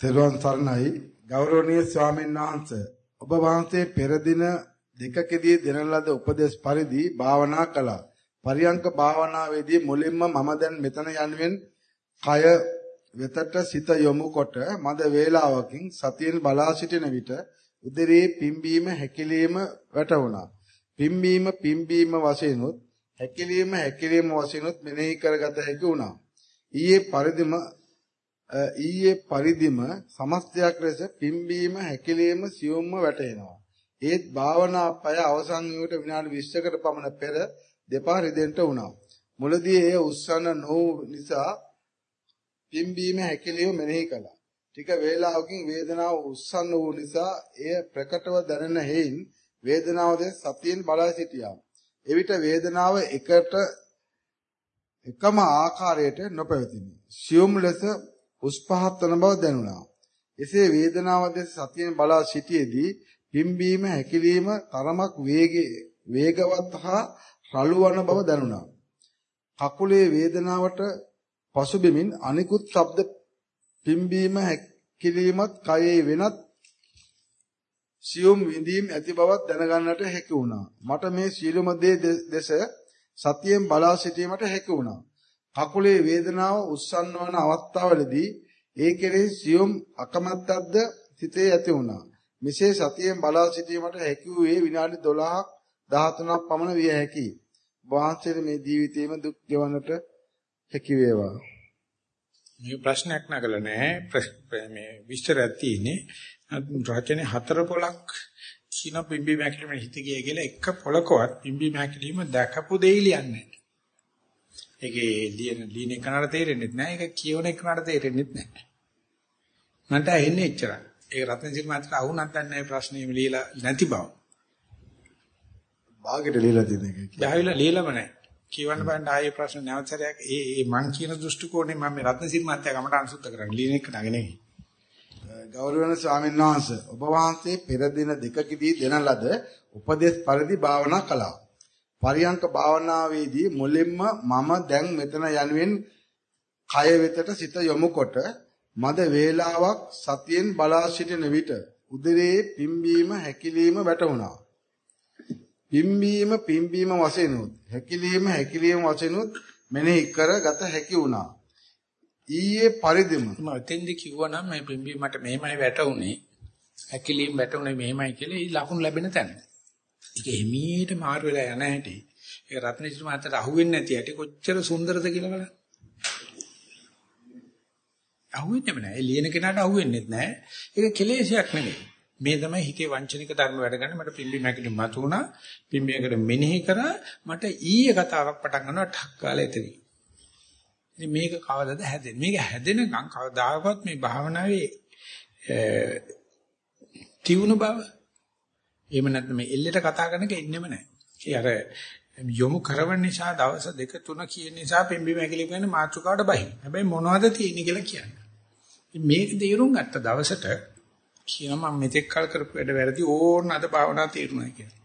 තෙරුවන් සරණයි ගෞරවනීය ස්වාමීන් වහන්සේ ඔබ වහන්සේ පෙර දින දෙකකදී දෙන ලද උපදේශ පරිදි භාවනා කළා. පරියංක භාවනාවේදී මුලින්ම මම දැන් මෙතන යනුවෙන් කය වෙතට සිත යොමු කොට මද වේලාවකින් සතියෙන් බලා සිටින විට උදරයේ පිම්බීම හැකිලිම වැටුණා. පිම්බීම පිම්බීම වශයෙන්ුත් හැකිලිම හැකිලිම වශයෙන්ුත් මෙනෙහි කරගත හැකි වුණා. ඊයේ පරිදිම ඊයේ පරිදිම සමස්තයක් ලෙස පිම්බීම හැකිලිම සියුම්ම වැටෙනවා. ඒත් භාවනා පය අවසන් වීමට විනාඩි 20කට පමණ පෙර දෙපා රිදෙන්න වුණා. මුලදී එය උස්සන නොවු නිසා පිම්බීම හැකිලිම මෙනෙහි කළා. ටික වේලාවකින් වේදනාව උස්සන්න වූ නිසා එය ප්‍රකටව දැනෙන හේයින් වේදනාව දැන් සතියෙන් බලා සිටියා. එවිට වේදනාව එකට එකම ආකාරයට නොපැවතිනි. සියුම් ලෙස උස් පහත් වන බව දැනුණා. එසේ වේදනාව දැන් සතියෙන් බලා සිටියේදී පිම්බීම හැකිලිම තරමක් වේගවත් හා රළු වන බව දැනුණා. කකුලේ වේදනාවට පසුබිමින් අනිකුත් ශබ්ද පිම්බීම හැකිලීමත් කයේ වෙනත් සියුම් විඳීම් ඇති බවක් දැනගන්නට හැකි වුණා. මට මේ සියලුම දේ දෙස සතියෙන් බලා සිටීමට හැකි වුණා. කකුලේ වේදනාව උස්සන්න වන අවස්ථාවලදී ඒ කෙරෙහි සියුම් අකමැත්තක්ද සිතේ ඇති වුණා. මෙසේ සතියෙන් බලා සිටීමට හැකි වූයේ විනාඩි 12ක් 13ක් පමණ විය හැකියි. වහන්සේට මේ ජීවිතේම දුක් ගෙවන්නට හැකි වේවා. මේ ප්‍රශ්නයක් නගල නැහැ. මේ විස්තරයක් තියෙන්නේ. රචනයේ හතර පොලක් කියන පිම්බි මැකිලිම හිත ගිය කියලා එක පොලකවත් පිම්බි මැකිලිම දැකපු දෙයි ලියන්නේ ඒකේ ලියන ලියන එකනට තේරෙන්නේ නැහැ. ඒක කියවන එකනට තේරෙන්නේ නැහැ. මන්ට ඇහෙන්නේ එච්චරයි. ඒක රත්නසිරි මාත්‍ර අහුණක් නැහැ ප්‍රශ්නේ ලියලා නැති බව. භාගෙට ලියලා තියෙන එක. බාහිර ලියලම නැහැ. කියවන්න බෑන ආයේ ප්‍රශ්න නැවත සැරයක් ඒ ඒ මං කියන දෘෂ්ටි කෝණය මම මේ රත්නසිරි මාත්‍යා ගමට අනුසුද්ධ කරන්නේ. ලියන එක නග නෙවෙයි. ගෞරවනීය ස්වාමීන් වහන්සේ ඔබ වහන්සේ පෙර දින දෙකකදී දෙන ලද උපදේශ පරිදි භාවනා කළා. පරියංක භාවනාවේදී මුලින්ම මම දැන් මෙතන යනුවෙන් කය වෙතට සිත යොමු කොට මද වේලාවක් සතියෙන් බලා සිටින විට උදරයේ පිම්බීම හැකිලිම වැටුණා. පිම්බීම පිම්බීම වශයෙන් උත් හැකිලිම හැකිලිම වශයෙන් උත් මෙනෙහි කරගත හැකි වුණා. ඊයේ පරිදිම මම එතෙන්දි කිව්වනම් මේ පිම්බි මට මෙහෙමයි වැටුනේ. ඇකිලිම් වැටුනේ මෙහෙමයි කියලා ඒ ලකුණු ලැබෙන තැන. ඒක එමීට මාරු වෙලා යන හැටි. ඒ රත්නසිරි මාතට අහුවෙන්නේ නැති හැටි කොච්චර සුන්දරද කියලා බලන්න. අහුවෙන්නේම නැහැ. ඒ ලියන කෙනාට අහුවෙන්නේ නැහැ. ඒක කෙලෙසයක් නෙමෙයි. මේ තමයි හිතේ වංචනික ධර්ම වැඩ ගන්න මට පිම්බි මැකිලි මතුණා. පිම්බියකට මෙනෙහි කරා මට ඊයේ කතාවක් පටන් ගන්නවා ઠක් කාලේ එතනින්. ඉතින් මේක කවදද හැදෙන්නේ? මේක හැදෙනකම් කවදාකවත් මේ භාවනාවේ තියුණු බව එහෙම නැත්නම් මේ එල්ලෙට කතා කරන එක ඉන්නෙම නැහැ. ඒ අර යොමු කරවන නිසා දවස් දෙක තුන කියන නිසා පෙම්බි මැකිලි කියන්නේ මාතෘකාවට බහින්. හැබැයි මොනවද තියෙන්නේ කියලා කියන්නේ. මේක තේරුම් ගත්ත දවසට කියනවා මම මෙතෙක් කල් කරපු වැඩ වැරදි ඕන අද භාවනා තීරණය කියලා.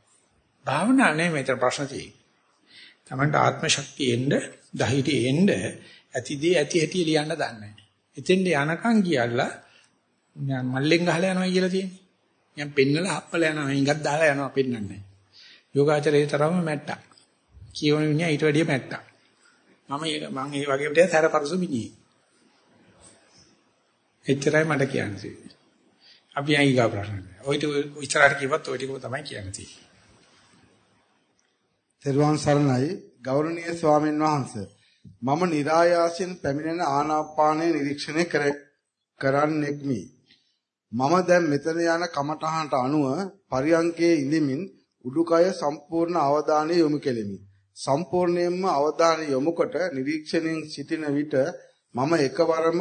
භාවනා නෙමෙයි මෙතන ප්‍රශ්න තියෙන්නේ. Tamanට ආත්ම ශක්තිය එන්න, ධෛර්යය එන්න ඇතිදී ඇති හැටි ලියන්න දන්නේ නැහැ. එතෙන්ට යනකම් කියලා මල්ලෙන් ගහලා යනවා කියලා තියෙන්නේ. මම පෙන්නලා හප්පලා යනවා, ඉඟක් දාලා යනවා පෙන්නන්නේ. යෝගාචරයේ තරම මැට්ටා. කියවන මිනිහා ඊට වැඩිය මැට්ටා. මම ඒක මම ඒ වගේ දෙයක් සැරපරසු මිනිහෙක්. එච්චරයි මට කියන්නේ. අපි අයිගා ප්‍රශ්න. ඔය ටික ඉස්සරහට කිව්වත් ඔය ටිකම තමයි කියන්නේ. තෙරුවන් සරණයි ගෞරවනීය ස්වාමීන් වහන්සේ මම નિરાයාසයෙන් පැමිණෙන ආනාපානය නිරීක්ෂණය කර කරන්නෙක්මි මම දැන් මෙතන යන කමඨහනට අනුව පරියංකයේ ඉඳමින් උඩුකය සම්පූර්ණ අවධානය යොමු කෙලිමි සම්පූර්ණයෙන්ම අවධානය යොමු කොට නිරීක්ෂණයෙන් සිටින විට මම එකවරම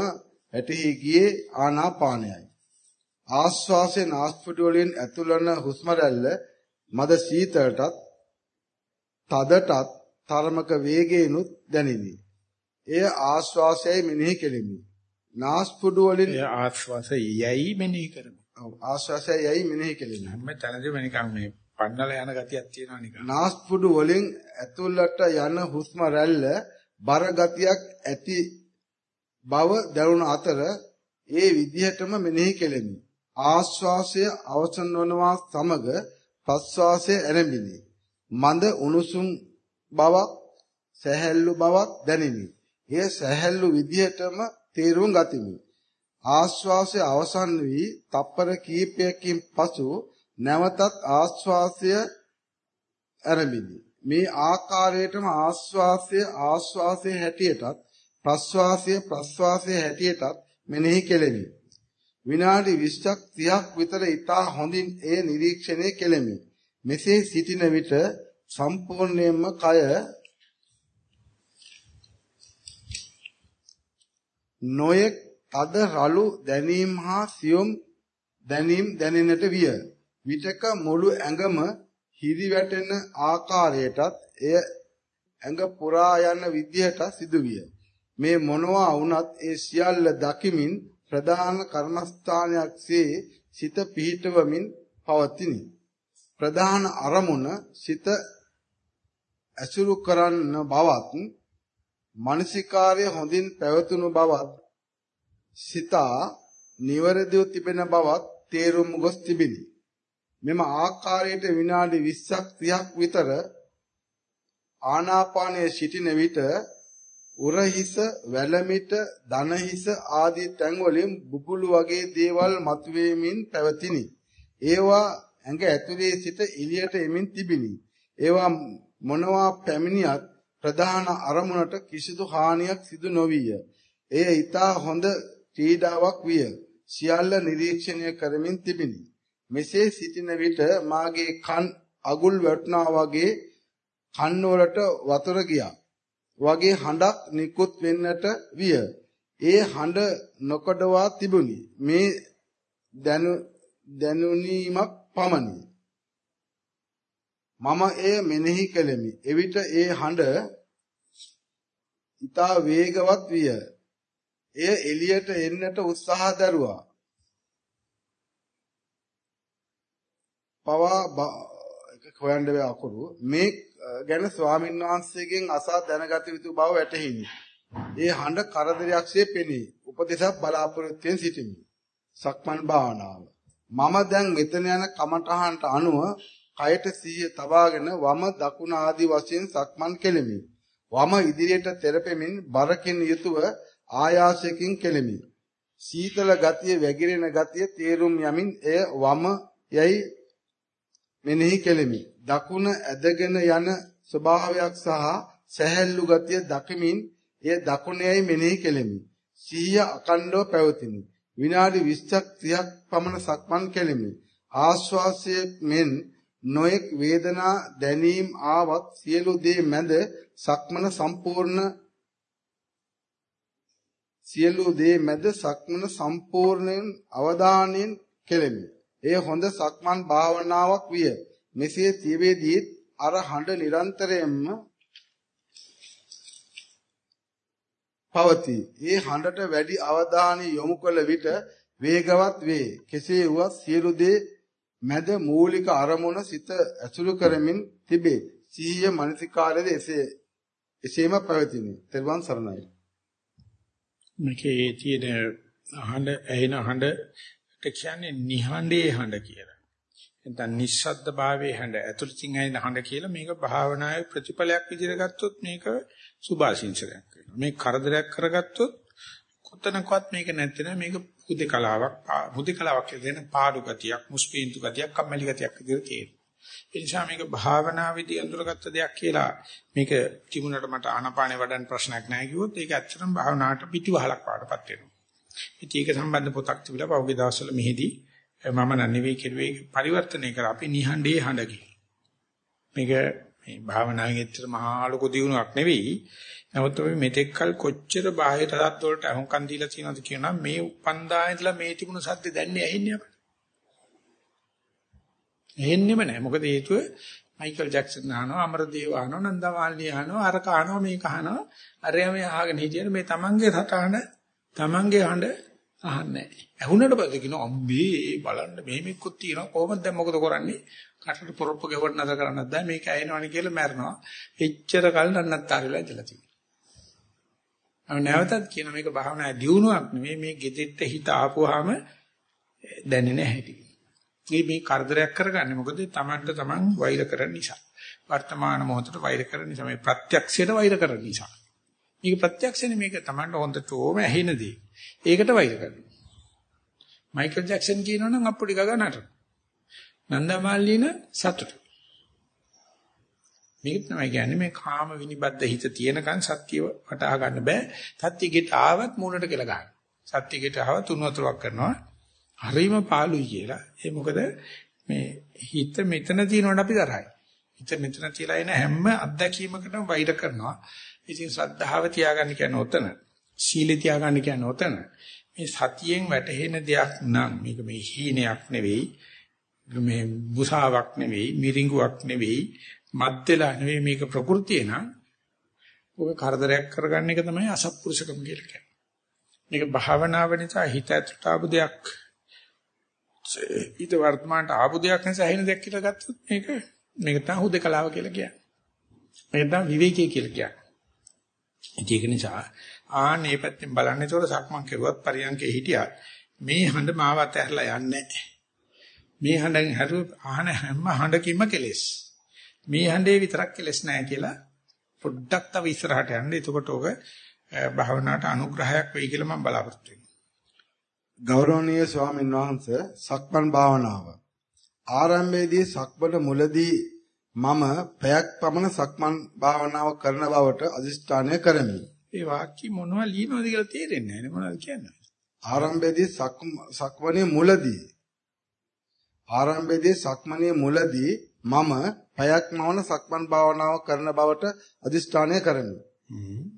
ඇටෙහි ගියේ ආනාපානයයි ආශ්වාසයෙන් ආස්පුඩු වලින් ඇතුළන හුස්ම රැල්ල මද සීතලටත් තදටත් තරමක වේගේනුත් දැනිනි. එය ආශ්වාසයයි මෙනෙහි කෙලිමි. නාස්පුඩු වලින් එය ආශ්වාසයයි මෙනෙහි කරමු. ඔව් ආශ්වාසයයි මෙනෙහි කෙලිමි. හැම තැනදීම නිකන් මේ පන්නල යන ගතියක් තියෙනවා නිකන්. නාස්පුඩු වලින් ඇතුළට යන හුස්ම රැල්ල බර ගතියක් ඇති බව දැනුන අතර ඒ විදිහටම මෙනෙහි කෙලෙමි. ආශ්වාසය අවසන් වනවා සමග ප්‍රශ්වාසය ඇරඹිනි. මඳ උණුසුම් බවක් සැහැල්ලු බවක් දැනිනි. එය සැහැල්ලු විදිහටම තේරුම් ගතිමි. ආශ්වාසය අවසන් වී තප්පර කීපයකින් පසු නැවතත් ආශ්වාසය ආරම්භිනි. මේ ආකාරයටම ආශ්වාසය ආශ්වාසයේ හැටියටත් ප්‍රශ්වාසය ප්‍රශ්වාසයේ හැටියටත් මෙනෙහි කෙලෙමි. විනාඩි 20ක් 30ක් විතර ඉතා හොඳින් එය නිරීක්ෂණය කෙලෙමි. මෙසේ සිටින විට සම්පූර්ණයෙන්ම කය නොයෙක් තද රළු දැනීම් හා සියුම් දැනීම් දැනෙන්නට විය. විටක මුළු ඇඟම හිරි වැටෙන ආකාරයටත් එය ඇඟ පුරා යන විදිහට සිදුවිය. මේ මොනවා වුණත් ඒ සියල්ල දකිමින් ප්‍රධාන කර්මස්ථානයක්සේ සිත පිහිටවමින් පවතිනි. ප්‍රධාන අරමුණ සිත ඇසුරු කරන්න බවත් මානසිකාර්ය හොඳින් පැවතුණු බවත් සිතා නිවරදිව තිබෙන බවත් තේරුම් ගොස් තිබිනි. මෙම ආකාරයට විනාඩි 20ක් 30ක් විතර ආනාපානයේ සිටින විට උරහිස වැලමිට දනහිස ආදී තැන් වලින් බුබුලු වගේ දේවල් මතුවේමින් පැවතිනි. ඒවා ඇඟ ඇතුලේ සිට එළියට එමින් තිබිනි. ඒවා මොනවා පැමිණියත් ප්‍රධාන අරමුණට කිසිදු හානියක් සිදු නොවිය. එය ඊටා හොඳ ක්‍රීඩාවක් විය. සියල්ල නිරීක්ෂණය කරමින් තිබිනි. මෙසේ සිටින විට මාගේ කන් අගුල් වැටුණා වගේ කන් වලට වතුර ගියා. වගේ හඬක් නිකුත් වෙන්නට විය. ඒ හඬ නොකඩවා තිබුණි. මේ දැනු දැනුනීමක් පමණි. මම එය මෙනෙහි කළෙමි. එවිට ඒ හඬ ඊතා වේගවත් විය. එය එළියට එන්නට උත්සාහ දරුවා. පවා එක හොයන්න බෑ අකුරු මේ ගැන ස්වාමීන් වහන්සේගෙන් අසා දැනගත යුතු බව වැටහිනි. ඒ හඬ කරදරයක්සේ පෙනී උපදේශක් බලාපොරොත්තුෙන් සිටිමි. සක්මන් භාවනාව. මම දැන් මෙතන යන කමඨහන්ට අනුව කයට සිහිය තබාගෙන වම දකුණ ආදී වශයෙන් සක්මන් කෙලිමි. වම ඉදිරියට තෙරපෙමින් බරකින් යුතුව ආයාසයෙන් කෙලෙමි. සීතල ගතිය වැగిරෙන ගතිය තේරුම් යමින් එය වම යයි මෙනෙහි කෙලෙමි. දකුණ ඇදගෙන යන ස්වභාවයක් සහ සැහැල්ලු ගතිය දකිමින් එය දකුණේයි මෙනෙහි කෙලෙමි. සිහිය අකණ්ඩව පැවතිනි. විනාඩි 20ක් 30ක් පමණ සක්මන් කෙලෙමි. ආශ්වාසයේ මෙන් නොඑක් වේදනා දැනීම් ආවත් සියලු දේ මැද සක්මන සම්පූර්ණ සියලු දේ මැද සක්මන සම්පූර්ණයෙන් අවධානයෙන් කෙලෙමි. එය හොඳ සක්මන් භාවනාවක් විය. මෙසේ තියේදී අර හඬ නිරන්තරයෙන්ම පවතී. ඒ හඬට වැඩි අවධානය යොමු කළ විට වේගවත් වේ. කෙසේ වුවත් සියලු දේ මැද මූලික අරමුණ සිත ඇසුරු කරමින් තිබේ. සිහිය මනසිකාරයේද එසේ එසේම පැවතිනි. තෙරුවන් සරණයි. මේකේ තියෙන අහඬ ඇහෙන හඬට කියන්නේ නිහඬේ හඬ කියලා. නැත්නම් නිස්සද්ද භාවයේ හඬ ඇතුළතින් ඇහෙන හඬ කියලා මේක භාවනාවේ ප්‍රතිඵලයක් විදිහට ගත්තොත් මේක සුභාශිංසනයක් වෙනවා. මේ කරදරයක් කරගත්තොත් කොතනකවත් මේක නැත්නම් මේක හුදේකලාවක් හුදේකලාවක් කියන පාඩු ගතියක් මුස්පීන්තු ගතියක් කම්මැලි ගතියක් විදිහට තියෙනවා. ඒ නිසා මේක භාවනාවේදී අඳුරගත්ත දෙයක් කියලා මේක තිබුණට මට ආනපානේ වඩන්න ප්‍රශ්නයක් නැහැ කිව්වොත් ඒක ඇත්තටම භාවනාවට පිටිවහලක් පාඩපත් වෙනවා. ඉතින් ඒක සම්බන්ධ පොතක් තිබිලා පහුගිය දවස්වල මෙහිදී මම නනෙවෙයි කෙරුවේ පරිවර්තනය කර අපි නිහඬේ හඬකි. මේක මේ භාවනාවේ ඇත්තට මහා ලොකු දියුණුවක් නෙවෙයි. නමුත් අපි මෙතෙක්කල් කොච්චර බාහිර රත් වලට අහුම්කන් දීලා තියෙනවද කියනවා මේ උපන්දා ඉඳලා මේ තිබුණු සද්ද දැන්නේ ඇහෙන්නේ අපිට. ඇහෙන්නෙම නැහැ. මොකද හේතුව මයිකල් ජැක්සන් අහනවා, අමරදේව අහනවා, නන්දමාලිනී අහනවා, අර කහනවා මේක අහනවා. අරයා මේ අහගෙන හිටියන මේ තමන්ගේ සටහන තමන්ගේ හඬ අහන්නේ නැහැ. ඇහුනට පස්සේ කියනවා අම්බේ බලන්න මෙහෙමෙකුත් තියෙනවා කොහොමද දැන් මොකද කරන්නේ? කටට පොරොප්ප ගෙවන්න නැද කරන්නත් බෑ මේක ඇහෙනවනේ කියලා මැරනවා. එච්චර කල් නන්නත්තරලා ඉඳලා තියෙනවා. නැවතත් කියන මේක භාවනා දියුණුවක් නෙමෙයි මේ gedette හිත ආපුවාම දැනෙන්නේ නැහැ. මේ මේ කරදරයක් කරගන්නේ මොකද තමන්ට තමන් වෛර කරන නිසා. වර්තමාන මොහොතට වෛර කරන නිසා මේ ප්‍රත්‍යක්ෂයට වෛර කරන නිසා. මේක ප්‍රත්‍යක්ෂනේ මේක තමන්ට හොඳටම ඇහෙන දේ. ඒකට වෛර කරනවා. මයිකල් ජැක්සන් කියනවනම් අප්පුඩි ගගා නටන. නන්දමාලින සතුට. මේක තමයි කියන්නේ මේ කාම විනිබද්ධ හිත තියෙනකන් සත්‍යව වටහා ගන්න බෑ. සත්‍යගෙට ආවත් මූණට කියලා ගන්න. සත්‍යගෙට ආව තුන් වතුරක් කරනවා. හරිම පාළුයි කියලා. ඒ මොකද මේ හිත මෙතන තියෙනවට අපි තරහයි. හිත මෙතන තියලා එන හැම අත්දැකීමකටම වෛර කරනවා. ඉතින් ශ්‍රද්ධාව තියාගන්න කියන්නේ ඔතන. සීලය තියාගන්න කියන්නේ ඔතන. මේ සතියෙන් වැටහෙන දෙයක් නම් මේක මේ හීනයක් නෙවෙයි. මේ බුසාවක් නෙවෙයි, මිරිඟුවක් නෙවෙයි, මත්දලා නෙවෙයි මේක ප්‍රകൃතිය නම් ඔක කරදරයක් කරගන්න එක තමයි අසත්පුරුෂකම කියලා කියන්නේ. මේක භාවනාව නිසා හිත ඇතුළට ආපු දෙයක් ඊට වර්තමානට ආපු දෙයක් නිසා ඇහෙන දෙයක් කියලා ගත්තොත් මේක මේක තමයි හුදකලාව කියලා කියන්නේ. මේක තමයි විවේකී කියලා කියන්නේ. ඒක නිසා ආන් මේ පැත්තෙන් බලන්නේ ඒතකොට සක්මන් කෙරුවත් පරියන්කේ හිටියා. මේ හඬ මාව අතහැරලා යන්නේ මේ හඬෙන් හැරුව අහන හැම හඬකින්ම කෙලෙස්. මේ හඬේ විතරක් කෙලෙස් නැහැ කියලා පොඩ්ඩක් තව ඉස්සරහට යන්න. එතකොට ඔක භාවනාවට අනුග්‍රහයක් වෙයි කියලා මම බලාපොරොත්තු වෙනවා. ගෞරවනීය ස්වාමීන් වහන්සේ සක්මන් භාවනාව ආරම්භයේදී සක්මන මුලදී මම පැයක් පමණ සක්මන් භාවනාව කරන බවට අදිෂ්ඨානය කරමි. ඒ වාක්‍ය මොනවද ලියනවද කියලා තේරෙන්නේ නැහැ මොනවද කියන්නේ. ආරම්භයේදී සක්මනේ මුලදී ආරම්භයේදී සක්මනේ මුලදී මම පැයක් මවන සක්මන් භාවනාව කරන බවට අදිෂ්ඨානය කරමි.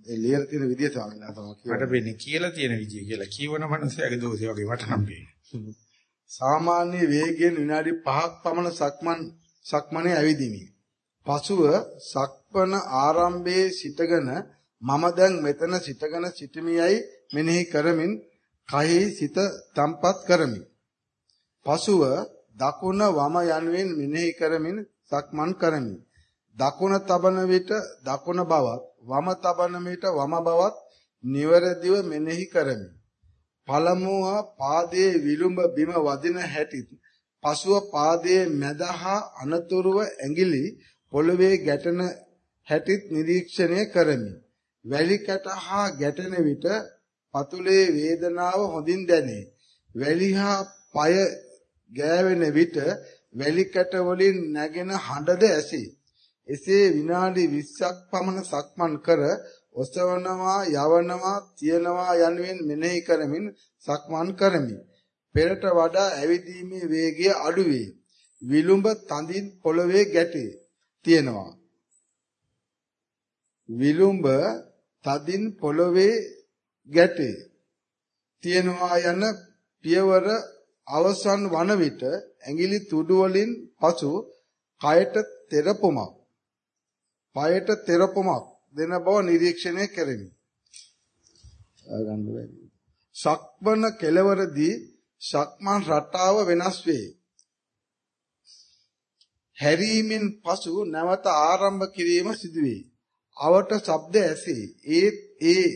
ඒ ලියලා තියෙන විදිය ස්වාමීන් වහන්සේ මට වෙන්නේ කියලා තියෙන විදිය කියලා කියවන මනසයාගේ දෝෂය වගේ මට නම් වෙන්නේ. සාමාන්‍ය වේගයෙන් විනාඩි 5ක් පමණ සක්මන් සක්මනේ ඇවිදිමි. පසුව සක්මන ආරම්භයේ සිටගෙන මම දැන් මෙතන සිටගෙන සිටමියයි මෙනෙහි කරමින් කයෙහි සිත තම්පත් කරමි. පසුව දකුණ වම යනුවෙන් මෙනෙහි කරමින් සක්මන් කරමි. දකුණ තබන විට දකුණ බවත් වම තබන විට වම බවත් නිවැරදිව මෙනෙහි කරමි. පළමුව පාදයේ විලුඹ බිම වදින හැටි පසුව පාදයේ මැදහා අනතුරුව ඇඟිලි පොළවේ ගැටෙන හැටිත් නිරීක්ෂණය කරමි. වැලි කැට හා ගැටෙන විට පතුලේ වේදනාව හොඳින් දැනේ. වැලිහා পায় ගෑවෙන විට වැලි කැට වලින් නැගෙන හඬද ඇසේ. එසේ විනාඩි 20ක් පමණ සක්මන් කර ඔසවනවා යවනවා තියනවා යනුවෙන් මෙනෙහි කරමින් සක්මන් කරමි. පෙරට වඩා ඇවිදීමේ වේගය අඩු වේ. විලුඹ තඳින් පොළවේ ගැටේ. තියෙනවා. විලුඹ තදින් පොළවේ ගැටේ. තියෙනවා යන පියවර අවසන් වන විට ඇඟිලි තුඩු වලින් පසු කයට තෙරපුමක් පයට තෙරපුමක් දෙන බව නිරීක්ෂණය කෙරෙමි. ගන්න බැරි. සක්මන කෙලවරදී සක්මන් රටාව වෙනස් වේ. හැරීමෙන් පසු නැවත ආරම්භ කිරීම සිදුවේ. අවට ශබ්ද ඇසේ. ඒ ඒ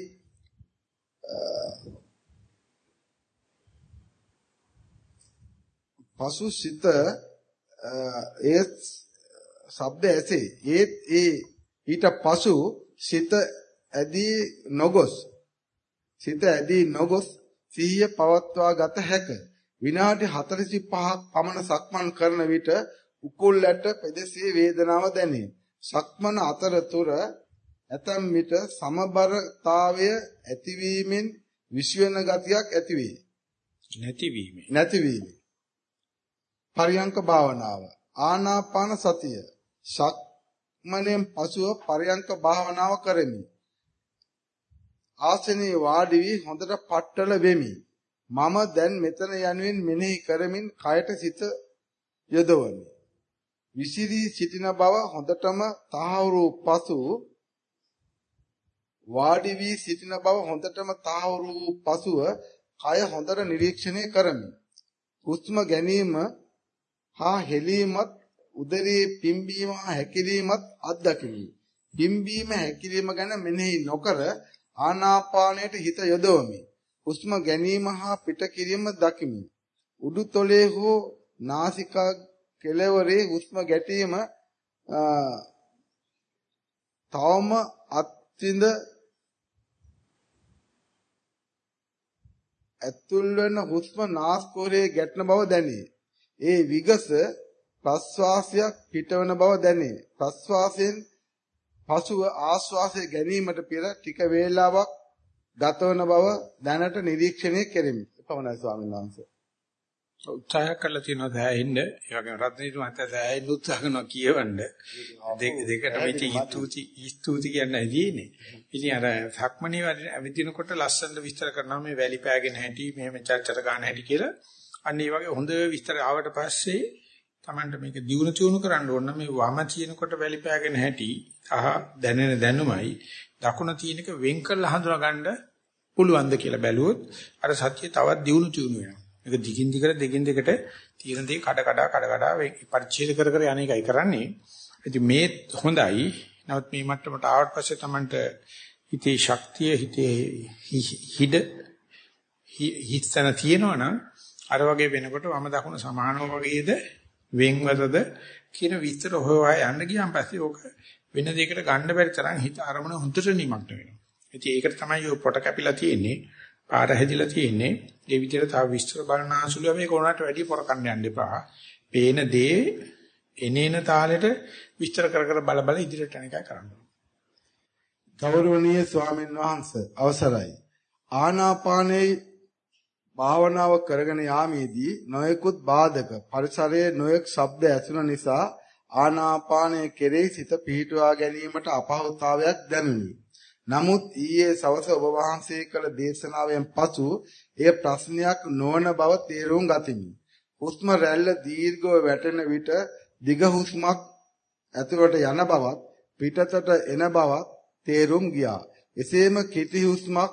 පසු සිත ඒ ශබ්ද ඇසේ. ඒත් ඒ ඊට පසු සිත ඇදී නොගොස් සිත ඇදී නොගොස් සිහිය පවත්වා ගත හැක. විනාඩි 45ක් පමණ සක්මන් කරන විට උකුල්ලට පෙදෙසේ වේදනාව දැනේ. සක්මන අතරතුර ඇතම් විට සමබරතාවය ඇතිවීමෙන් විශ්වෙන ගතියක් ඇතිවේ. නැතිවීම. නැතිවීම. පරියංක භාවනාව. ආනාපාන සතිය. සක්මණෙන් පසුව පරියංක භාවනාව කරමි. ආසනයේ වාඩි වී හොඳට පట్టල වෙමි. මම දැන් මෙතන යනුවෙන් මෙනෙහි කරමින් කයට සිත යොදවමි. විසිරී සිටින බව හොඳටම තහවුරු පසු වාඩි වී සිටින බව හොඳටම තහවුරු පසුව කය හොඳට නිරීක්ෂණය කරමි. හුස්ම ගැනීම හා හෙලීමත් උදරයේ පිම්බීම හා හැකිලීමත් අත්දකිමි. පිම්බීම හැකිලීම ගැන මෙනෙහි නොකර ආනාපානයට හිත යොදවමි. හුස්ම ගැනීම හා පිට කිරීම දකිමි. උඩුතොලේ හෝ නාසිකා කෙළවරේ හුස්ම ගැටීම තවම අත්විඳ ඇතුල් වෙන හුස්ම නාස්කෝරේ ගැටෙන බව දැනේ. ඒ විගස ප්‍රස්වාසයක් පිටවන බව දැනේ. ප්‍රස්වාසයෙන් පසුව ආශ්වාසය ගැනීමට පෙර ටික වේලාවක් ගතවන බව දැනට නිරීක්ෂණය කෙරෙමි. එපමණයි ස්වාමීන් වහන්සේ. උත්සාහ කළා තියෙනවා දැහැින්න ඒ වගේම රත්නීතු මහත්තයා දැහැින්න උත්සාහ කරනවා කියවන්න දෙක දෙකට මේටි ස්තුති ස්තුති කියන්නේ තියෙන්නේ ඉතින් අර සක්මණේ ඇවිදිනකොට ලස්සනට විස්තර කරනවා මේ වැලි පෑගෙන හැටි මෙහෙම චර්චර ගන්න හැටි කියලා අන්න ඒ වගේ හොඳ විස්තර ආවට පස්සේ Tamanට මේක දියුණු චුණු කරන්න ඕන මේ වම තියෙනකොට වැලි පෑගෙන හැටි අහ දැනෙන දැනුමයි දකුණ තියෙනක වෙන් කරලා හඳුනා ගන්න පුළුවන්ද කියලා බැලුවොත් අර සත්‍ය තවත් දියුණු චුණු වෙනවා මේක දිගින් දිගට දෙකින් දෙකට තියෙන දේ කඩ කඩ කඩ කඩ පරිච්ඡේද කර කර යන්නේ එකයි කරන්නේ. ඉතින් මේ හොඳයි. නමුත් මේ මට්ටමට ආවට පස්සේ Tamanට හිතේ ශක්තිය හිතේ හිඩ හිතන තියෙනවනම් අර වගේ වෙනකොට වම දකුණ සමානව වගේද වෙන්වතද කියන විස්තර හොයවා යන්න ගියාන් පස්සේ ඕක වෙන දෙයකට ගන්න බැරි තරම් හිත අරමුණ හොඳට නිමග්න වෙනවා. ඉතින් ඒකට තමයි ඔය පොට කැපිලා තියෙන්නේ. පාර හැදිලා තියෙන්නේ. ඒ විදිහට තව විස්තර බලන ආසුලිය මේක උනාට වැඩි පොර කන්න යන්න එපා. පේන දේ එනේන තාලෙට විස්තර කර කර බල බල ඉදිරියට යන එකයි කරන්න. ගෞරවනීය ස්වාමීන් වහන්සේ අවසරයි. ආනාපානයේ භාවනාව කරගෙන යාමේදී නොයෙකුත් බාධක පරිසරයේ නොයෙක් ශබ්ද ඇසුන නිසා ආනාපානයේ කෙරෙහි සිත පිහිටුවා ගැනීමට අපහසුතාවයක් දැනුනි. නමුත් ඊයේ සවස ඔබ වහන්සේ කළ දේශනාවෙන් පසු එය ප්‍රශ්නයක් නොවන බව තේරුම් ගතිමි. හුස්ම රැල්ල දීර්ඝව වැටෙන විට දිග හුස්මක් ඇතුළට යන බවත් පිටතට එන බවත් තේරුම් ගියා. එසේම කෙටි හුස්මක්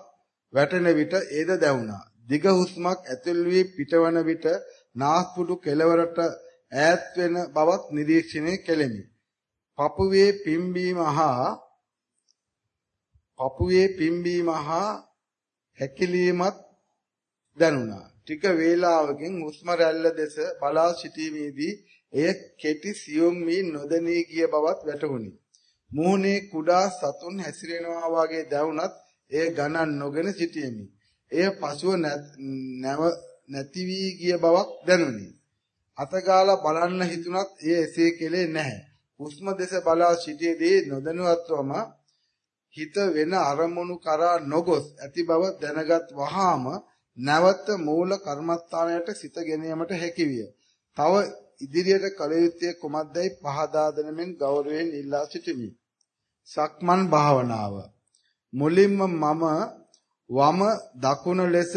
වැටෙන විට ඒද දැවුණා. දිග හුස්මක් ඇතුල් වී පිටවන විට නාස්පුඩු කෙළවරට ඈත් වෙන බවත් නිරීක්ෂණය කෙලෙමි. පපුවේ පිම්බීම හා පපුවේ පිම්බීම හා හැකිලීමත් දැනුණා. ටික වේලාවකින් හුස්ම රැල්ල දෙස බලා සිටීමේදී එය කෙටි සියුම් වී නොදැනී ගිය බවත් වැටහුණි. මුහුණේ කුඩා සතුන් හැසිරෙනවා වගේ දැවුණත් එය ගණන් නොගෙන සිටියෙමි. එය පසුව නැව නැති වී ගිය බවක් දැනුනි. අතගාලා බලන්න හිතුණත් එය එසේ කෙලේ නැහැ. හුස්ම දෙස බලා සිටියේදී නොදැනුවත්වම හිත වෙන අරමුණු කරා නොගොස් ඇති බව දැනගත් වහාම නැවත මූල කර්මස්ථානයට සිත ගෙනීමට හැකියිය. තව ඉදිරියට කල යුත්තේ කුමක්දයි පහදා දෙනමින් ගෞරවයෙන් ඉල්ලා සිටිමි. සක්මන් භාවනාව මුලින්ම මම වම දකුණ ලෙස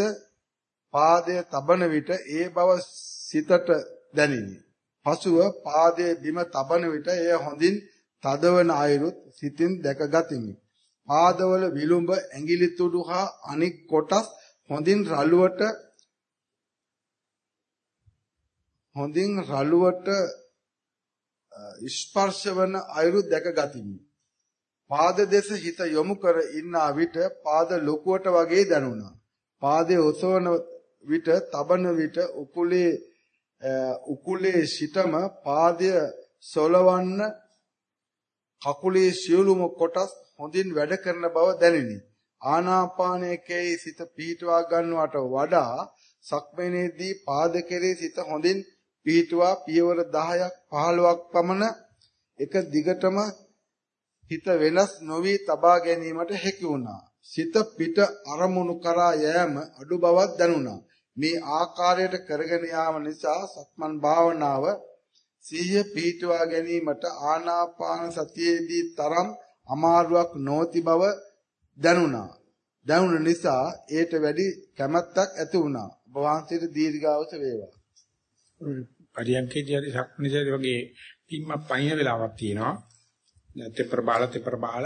පාදය තබන විට ඒ බව සිතට දැනිනි. පසුව පාදයේ බිම තබන විට එය හොඳින් තදවන අයුරුත් සිතින් දැකගතිමි. පාදවල විලුඹ ඇඟිලි තුඩු හා අනික් කොටස් හොඳින් රළුවට හොඳින් රළුවට ස්පර්ශ වන අයුරු දැකගතිමි. පාද දෙස හිත යොමු කර ඉන්නා විට පාද ලොකුවට වගේ දැනුණා. පාදයේ ඔසවන විට තබන විට උකුලේ උකුලේ සිටම පාදය සොලවන්න කකුලේ සියලුම කොටස් හොඳින් වැඩ කරන බව දැනිනි. ආනාපානයේ සිත පීඨවා ගන්නවට වඩා සක්මනේදී පාද කෙරේ සිත හොඳින් පීඨවා පියවර 10ක් 15ක් පමණ එක දිගටම හිත වෙනස් නොවි තබා ගැනීමට හැකි වුණා. සිත පිට අරමුණු කරා යෑම අඩු බවක් දැනුණා. මේ ආකාරයට කරගෙන යාම නිසා සක්මන් භාවනාව සිහිය පිහිටුවා ගැනීමට ආනාපාන සතියේදී තරම් අමාරුවක් නොති බව දැනුණා. දැනුණ නිසා ඒට වැඩි කැමැත්තක් ඇති වුණා. ඔබ වහන්සේට දීර්ඝායුෂ වේවා. පරියන්කේදී හරි සක්මණේදී වගේ පිම්මක් පයින් වෙලාවක් තියෙනවා. නැත්te ප්‍රබාල te ප්‍රබාල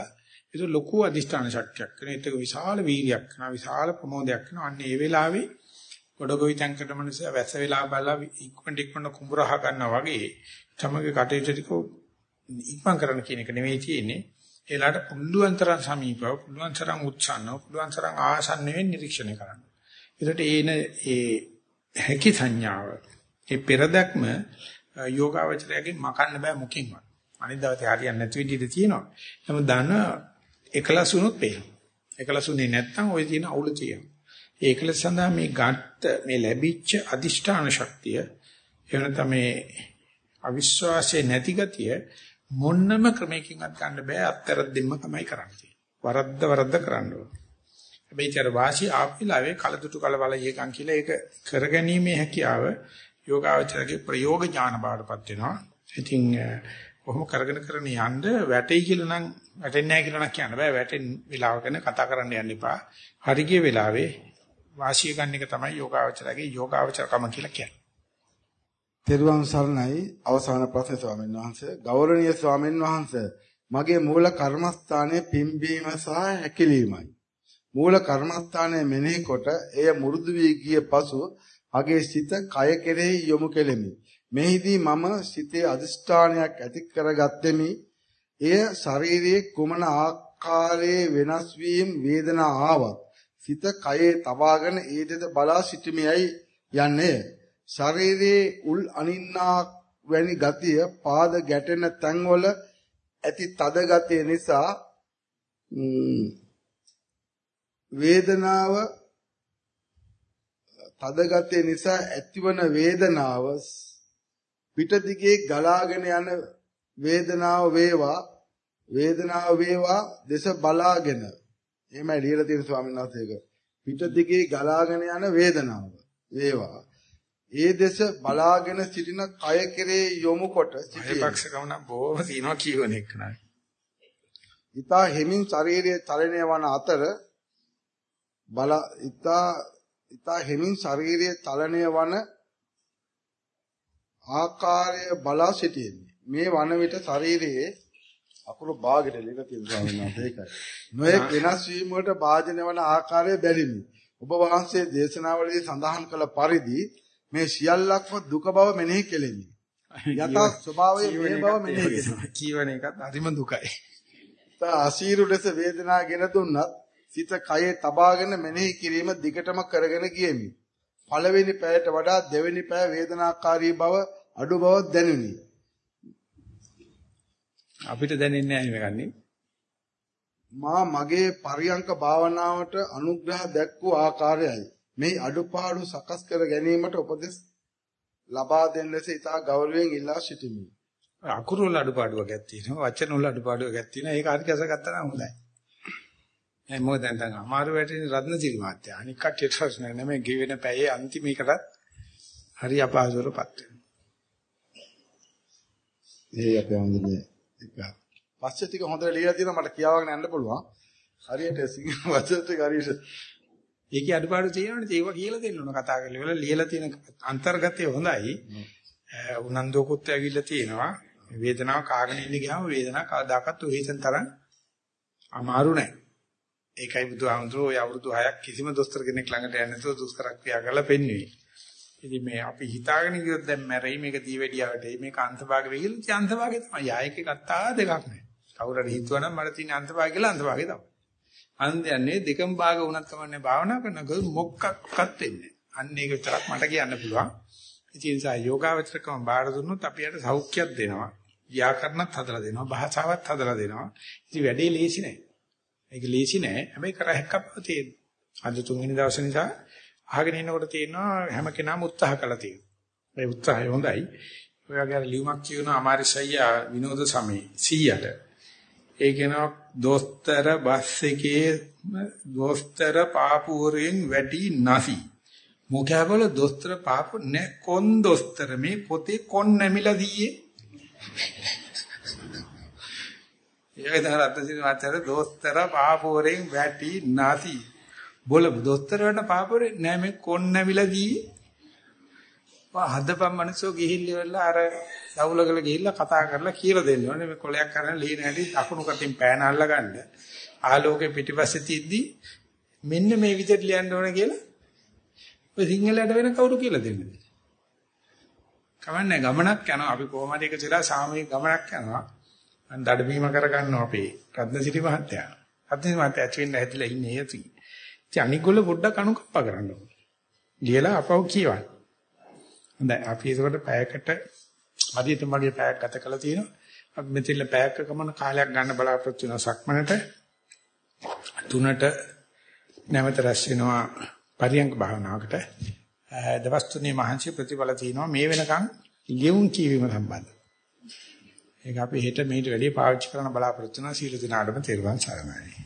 ඒක ලොකු අදිෂ්ඨාන ශක්තියක් කරන. ඒක විශාල වීර්යයක් කරන විශාල ප්‍රමෝදයක් කරන. අන්න ඒ වෙලාවේ ගොඩගොවි තැන්කට මනස වැස වෙලා බලලා ඉක්මනට ඉක්මනට කුඹරහ ගන්නවා වගේ තමගේ කටයුතු ටික ඉක්මන් කරන්න කියන එක නෙවෙයි තියෙන්නේ. ඒලාට පුළුවන් තරම් සමීපව, පුළුවන් තරම් උත්සන්නව, පුළුවන් තරම් ආසන්නව නිරීක්ෂණය කරන්න. ඒකට ඒන ඒ හැකි සංඥාව, ඒ පෙරදක්ම යෝගාවචරයෙන් මකන්න බෑ මුකින්වත්. අනිත් දවසේ හරියන්නේ නැති විදිහට තියෙනවා. නමුත් දන්න එකලසුනොත් පේනවා. එකලසුනේ නැත්තම් ওই තියෙන අවුල තියෙනවා. ඒකල සඳහා මේ ගත්ත මේ ලැබිච්ච අදිෂ්ඨාන ශක්තිය එහෙම තමයි අවිශ්වාසයේ නැති ගතිය මොන්නම ක්‍රමයකින්වත් ගන්න බෑ අත්තර දෙන්න තමයි කරන්නේ. වරද්ද වරද්ද කරන්න ඕන. හැබැයි චර වාසි ආපිලාවේ කලදුටු කලවල යකම් කියලා ඒක කරගැනීමේ හැකියාව යෝගාවචරගේ ප්‍රයෝග ඥාන බාටපත් වෙනවා. ඉතින් කොහොම කරගෙන කරගෙන යන්න වැටෙයි කියලා නම් වැටෙන්නේ නැහැ කියලා නම් කියන්න බෑ. වැටෙන වෙලාව ගැන කතා කරන්න යන්න එපා. හරි ගිය වෙලාවේ වාසිය ගන්න එක තමයි යෝගාවචරගේ යෝගාවචරකම කියලා කියන්නේ. තෙරුවන් සරණයි අවසාන ප්‍රශ්නේ ස්වාමීන් වහන්සේ ගෞරවනීය ස්වාමීන් වහන්සේ මගේ මූල කර්මස්ථානයේ පිම්බීම සහ හැකිලීමයි. මූල කර්මස්ථානයේ මෙනෙහි කොට එය මුරුදු වී ගිය පසු මගේ සිත කය කෙරෙහි යොමු කෙලෙමි. මෙහිදී මම සිතේ අදිෂ්ඨානයක් ඇති කරගත්තෙමි. එය ශරීරයේ කුමන ආකාරයේ වෙනස් වීම වේදනා ආවත් සිත කයේ තබාගෙන ඒ දෙද බලා සිටීමේයි යන්නේ. ශරීරයේ උල් අනින්නා වැනි ගතිය පාද ගැටෙන තැන්වල ඇති තද ගතිය නිසා වේදනාව තද ගතිය නිසා ඇතිවන වේදනාව පිටදිගේ ගලාගෙන යන වේදනාව වේවා වේදනාව වේවා දේශ බලාගෙන. එහෙමයි ලියලා තියෙන ස්වාමීන් වහන්සේක පිටදිගේ ගලාගෙන යන වේදනාව වේවා. ඒ දේශ බලාගෙන සිටින කය කෙරේ යොමු කොට සිටිපක්ෂකම නම් බොහොම තියනවා කියවන එක නයි. ඊතා හිමින් ශරීරයේ චලනය වන අතර බල ඊතා ඊතා හිමින් ශරීරයේ චලනය වන ආකාරය බලා සිටින්නේ. මේ වන විට ශරීරයේ අකුරු භාගයට ලියලා තියෙන ස්වාමීන් වහන්සේ ඒකයි. නොයෙක් වෙනස් වීම වලට භාජන වන ආකාරය බැලිමි. ඔබ වහන්සේ දේශනාවලදී සඳහන් කළ පරිදි මේ සියල්ලක්ම දුක බව මෙනෙහි කෙලෙමි. යථා ස්වභාවය මේ බව මෙනෙහි කෙලෙමි. කියවන එකත් අරිම දුකයි. තා අසීරු ලෙස වේදනාගෙන දුන්නත් සිත කයේ තබාගෙන මෙනෙහි කිරීම දිගටම කරගෙන ගියෙමි. පළවෙනි පැයට වඩා දෙවෙනි පැය වේදනාකාරී බව අඩු බවක් දැනුනි. අපිට දැනෙන්නේ නැහැ මේකන්නේ. මා මගේ පරියංක භාවනාවට අනුග්‍රහ දැක් වූ ආකාරයයි. මේ අඩුපාඩු සකස් කර ගැනීමට උපදෙස් ලබා දෙන්න ලෙස ඉතා ගෞරවයෙන් ඉල්ලා සිටිමි. අකුරු වල අඩුපාඩුවක් තියෙනවා වචන වල අඩුපාඩුවක් තියෙනවා ඒක හරි කැස ගත්තා නම් හොඳයි. ඒ මොකද දැන් අමාරු වැටෙන රත්නසිරි මාත්‍ය අනික් කට්ටියට ප්‍රශ්න නෙමෙයි ගෙවෙන පැයේ අන්තිම එකටත් හරි අපහසුරපත් වෙනවා. ඒ අපේ හොඳනේ එක. පස්සේ ටික හොඳට ලියලා තියෙනවා මට කියාවගෙන යන්න පුළුවන්. හරියට සිංහල වචන ටික හරියට ඒකේ අඩුපාඩු තියෙනවනේ ඒක කියලා දෙන්න ඕන කතා කරලා ලියලා තියෙන අන්තර්ගතය හොඳයි. උනන්දුවකුත් ඇවිල්ලා තියෙනවා. වේදනාව කාගෙන ඉන්න ගියාම වේදනාව කවදාකවත් ඔහෙසන් තරම් අමාරු නැහැ. ඒකයි බුදුහාමුදුරුවෝ ඔය අවුරුදු 6ක් කිසිම දොස්තර කෙනෙක් ළඟට යන්නේ නැතුව දුෂ්කර ක්‍රියා කරලා පෙන්වුවේ. ඉතින් මේ අපි හිතාගෙන ගියොත් දැන් මැරෙයි මේක දීවැඩියාවට මේක අන්තභාග වෙයි කියලා ඉතින් අන්තභාගේ තමයි. ආයෙක ගත්තා දෙකක් නැහැ. කවුරු හරි හිතුවනම් මට තියෙන අන්තභාගය කියලා අන්තභාගේ තමයි. අන්දයන්නේ දෙකම භාග වුණත් කමන්නේ භාවනා කරනකොට මොකක්වත් වෙන්නේ අන්න ඒක විතරක් මට කියන්න පුළුවන්. ඉතින් ඒ නිසා යෝගාවචරකම බාර දුන්නොත් අපිට සෞඛ්‍යයක් දෙනවා. ව්‍යාකරණත් හදලා දෙනවා. භාෂාවත් හදලා දෙනවා. ඉතින් වැඩේ ලේසි නෑ. ඒක ලේසි නෑ. හැබැයි කරහැක්කපව තියෙන. අද තුන්වෙනි දවසේ නිසා අහගෙන ඉන්නකොට තියෙනවා හැම කෙනාම උත්සාහ කළා තියෙනවා. මේ උත්සාහය හොඳයි. ඔය වගේ ලියුමක් කියනවා අමාරිසయ్య විනෝද සමේ 100ට. ඒ කියනවා දොස්තර බස් එකේ දොස්තර පාපුවරෙන් වැඩි නැසි. මොකෑවල දොස්තර පාපු නැ කොන් දොස්තර මේ පොතේ කොන් නැමිලා දීයේ. ඒක තමයි අත්දැකීම් මාතර දොස්තර පාපුවරෙන් වැඩි නැසි. බොල දොස්තර වලට පාපුවරේ නෑ මේ කොන් නැමිලා දීයේ. වා හදපම් මනසෝ ගිහිල්ලා අර දවුලකල ගිහිල්ලා කතා කරලා කියලා දෙන්න ඕනේ. මේ කොලයක් කරන ලියන හැටි දකුණු කටින් පෑන අල්ලගන්න. ආලෝකේ පිටිපස්සේ තිද්දි මෙන්න මේ විදිහට ලියන්න ඕනේ කියලා ඔය සිංහලයට වෙන කවුරු කියලා දෙන්නද? කවන්නේ ගමනක් යනවා. අපි කොහොම හරි එක සිලා සාමූහික ගමනක් යනවා. මම දඩබීම කරගන්නවා අපේ රත්නසිරි මහත්තයා රත්නසිරි මහත්තයා ඇතුලින් ඇහිලා ඉන්නේ යති ඉතින් අනිගොල්ල පොඩ්ඩක් අනුකම්පා කරන්න ඕනේ ලියලා අපව කියවන්න හොඳයි අපි ඒකට පැයකට හදිසියෙ මගේ පැයක් ගත කළා තියෙනවා. අපි මෙතන පැයක් ගමන කාලයක් ගන්න බලාපොරොත්තු වෙනවා සක්මනට. තුනට නැවත රැස් වෙනවා පරියංග භාවනාවකට. දවස් තුනේ මහන්සි ප්‍රතිඵල තියෙනවා මේ වෙනකන් ලියුම් කියවීම සම්බන්ධ. ඒක අපි හෙට මේට වැඩි පාවිච්චි කරන්න බලාපොරොත්තු වෙනවා සීල දිනාඩම තෙරුවන් සරණයි.